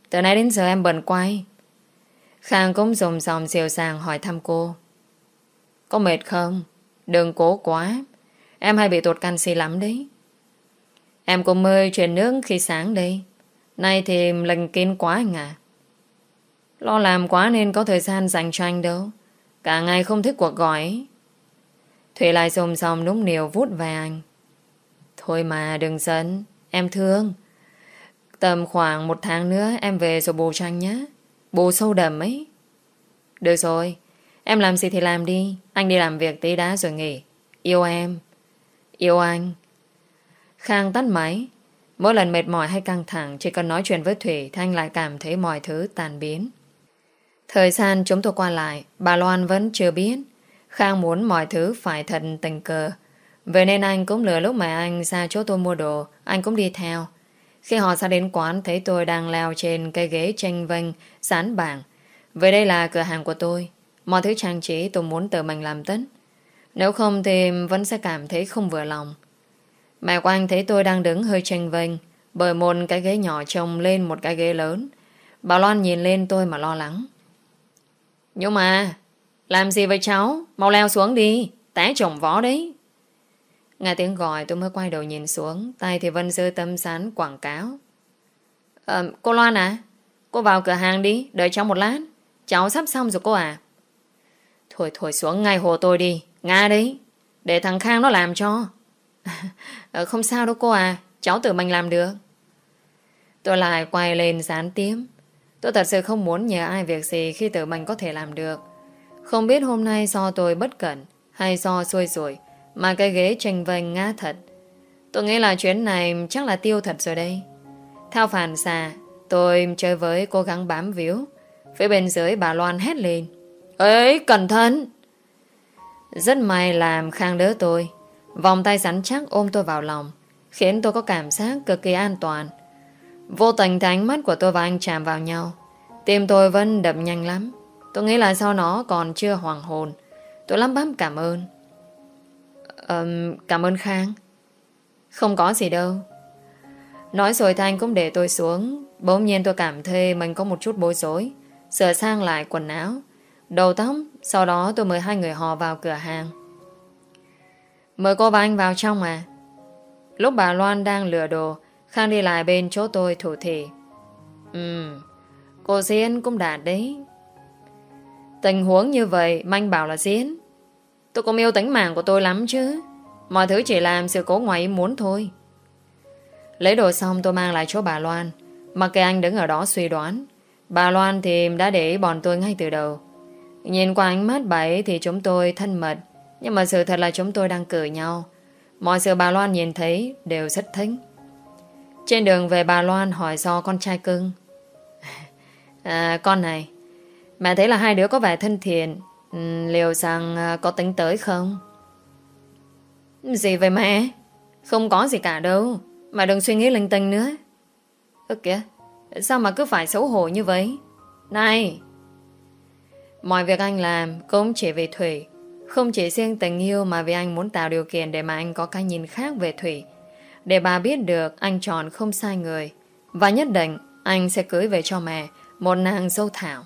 Từ nay đến giờ em bận quay. Khang cũng dùng dòng siêu sàng hỏi thăm cô. Có mệt không? Đừng cố quá. Em hay bị tụt canxi lắm đấy. Em cũng mời chuyển nước khi sáng đây. Nay thì lành kín quá anh à. Lo làm quá nên có thời gian dành cho anh đâu. Cả ngày không thích cuộc gọi. Thủy lại dùng dòng núng niều vút về anh. Thôi mà, đừng giận. Em thương. Tầm khoảng một tháng nữa, em về rồi bù cho anh nhé. Bù sâu đầm ấy. Được rồi. Em làm gì thì làm đi. Anh đi làm việc tí đá rồi nghỉ. Yêu em. Yêu anh. Khang tắt máy. Mỗi lần mệt mỏi hay căng thẳng, Chỉ cần nói chuyện với Thủy Thanh lại cảm thấy mọi thứ tàn biến. Thời gian chúng tôi qua lại, Bà Loan vẫn chưa biết. Khang muốn mọi thứ phải thật tình cờ Vậy nên anh cũng lừa lúc mà anh ra chỗ tôi mua đồ, anh cũng đi theo. Khi họ ra đến quán thấy tôi đang leo trên cây ghế tranh vênh, sán bảng. Vậy đây là cửa hàng của tôi. Mọi thứ trang trí tôi muốn tự mình làm tất. Nếu không thì vẫn sẽ cảm thấy không vừa lòng. Mẹ của anh thấy tôi đang đứng hơi tranh vênh bởi một cái ghế nhỏ trông lên một cái ghế lớn. Bà Loan nhìn lên tôi mà lo lắng. Nhưng mà, làm gì vậy cháu? Mau leo xuống đi, té chồng vó đấy. Nghe tiếng gọi tôi mới quay đầu nhìn xuống. Tay thì Vân dơ tâm sán quảng cáo. À, Cô Loan à? Cô vào cửa hàng đi Đợi cháu một lát. Cháu sắp xong rồi cô à thổi thổi xuống ngay hồ tôi đi. Nga đấy. Để thằng Khang nó làm cho. À, Không sao đâu cô à Cháu tự mình làm được. Tôi lại quay lên dán tiếm. Tôi thật sự không muốn nhờ ai việc gì Khi tự mình có thể làm được. Không biết hôm nay do tôi bất cẩn Hay do xuôi rồi mà cái ghế tranh vênh ngã thật. Tôi nghĩ là chuyến này chắc là tiêu thật rồi đây. Theo phản xà Tôi chơi với cố gắng bám víu. Phía bên dưới bà Loan hét lên. Ê, cẩn thận! Rất may làm Khang đỡ tôi. Vòng tay rắn chắc ôm tôi vào lòng, Khiến tôi có cảm giác cực kỳ an toàn. Vô tình thì ánh mắt của tôi và anh chạm vào nhau. Tim tôi vẫn đập nhanh lắm. Tôi nghĩ là sau nó còn chưa hoàng hồn. Tôi lắm bám cảm ơn. Um, Cảm ơn Khang. Không có gì đâu. Nói rồi Thanh cũng để tôi xuống. Bỗng nhiên tôi cảm thấy mình có một chút bối rối. Sửa sang lại quần áo. Đầu tóc Sau đó tôi mời hai người họ vào cửa hàng. Mời cô và anh vào trong à? Lúc bà Loan đang lừa đồ Khang đi lại bên chỗ tôi thủ thị. Ừ, cô Diên cũng đạt đấy. Tình huống như vậy mà anh bảo là Diễn. Tôi cũng yêu tính mạng của tôi lắm chứ. Mọi thứ chỉ làm sự cố ngoài ý muốn thôi. Lấy đồ xong tôi mang lại chỗ bà Loan. Mặc kệ anh đứng ở đó suy đoán. Bà Loan thì đã để ý bọn tôi ngay từ đầu. Nhìn qua ánh mắt bà ấy thì chúng tôi thân mật. Nhưng mà sự thật là chúng tôi đang cười nhau. Mọi sự bà Loan nhìn thấy đều rất thích. Trên đường về bà Loan hỏi do con trai cưng. À, con này, mẹ thấy là hai đứa có vẻ thân thiện. Ừ, liệu rằng à, có tính tới không? Gì vậy mẹ? Không có gì cả đâu. Mà đừng suy nghĩ linh tinh nữa. Ơ kìa, sao mà cứ phải xấu hổ như vậy? Này! Mọi việc anh làm cũng chỉ vì Thủy. Không chỉ riêng tình yêu mà vì anh muốn tạo điều kiện để mà anh có cái nhìn khác về Thủy. Để bà biết được anh chọn không sai người. Và nhất định anh sẽ cưới về cho mẹ một nàng dâu thảo.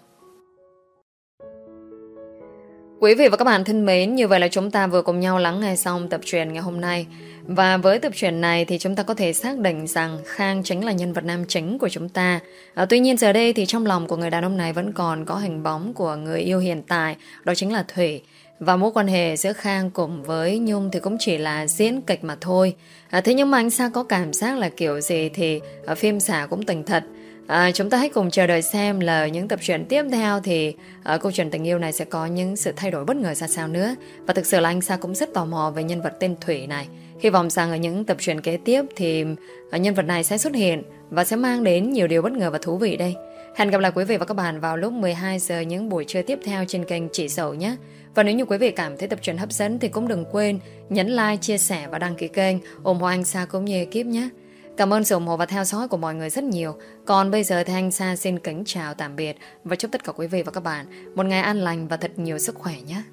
Quý vị và các bạn thân mến, như vậy là chúng ta vừa cùng nhau lắng nghe xong tập truyền ngày hôm nay. Và với tập truyền này thì chúng ta có thể xác định rằng Khang chính là nhân vật nam chính của chúng ta. À, tuy nhiên giờ đây thì trong lòng của người đàn ông này vẫn còn có hình bóng của người yêu hiện tại, đó chính là Thủy. Và mối quan hệ giữa Khang cùng với Nhung thì cũng chỉ là diễn kịch mà thôi. À, thế nhưng mà anh Sa có cảm giác là kiểu gì thì ở phim xả cũng tình thật. À, chúng ta hãy cùng chờ đợi xem là những tập truyện tiếp theo thì ở câu chuyện tình yêu này sẽ có những sự thay đổi bất ngờ ra sao nữa. Và thực sự là anh Sa cũng rất tò mò về nhân vật tên Thủy này. Hy vọng rằng ở những tập truyện kế tiếp thì à, nhân vật này sẽ xuất hiện và sẽ mang đến nhiều điều bất ngờ và thú vị đây. Hẹn gặp lại quý vị và các bạn vào lúc 12 giờ những buổi trưa tiếp theo trên kênh Chị sầu nhé. Và nếu như quý vị cảm thấy tập truyện hấp dẫn thì cũng đừng quên nhấn like, chia sẻ và đăng ký kênh ủng hộ anh Sa cũng như ekip nhé. Cảm ơn sự ủng hộ và theo dõi của mọi người rất nhiều. Còn bây giờ thì anh Sa xin kính chào tạm biệt và chúc tất cả quý vị và các bạn một ngày an lành và thật nhiều sức khỏe nhé.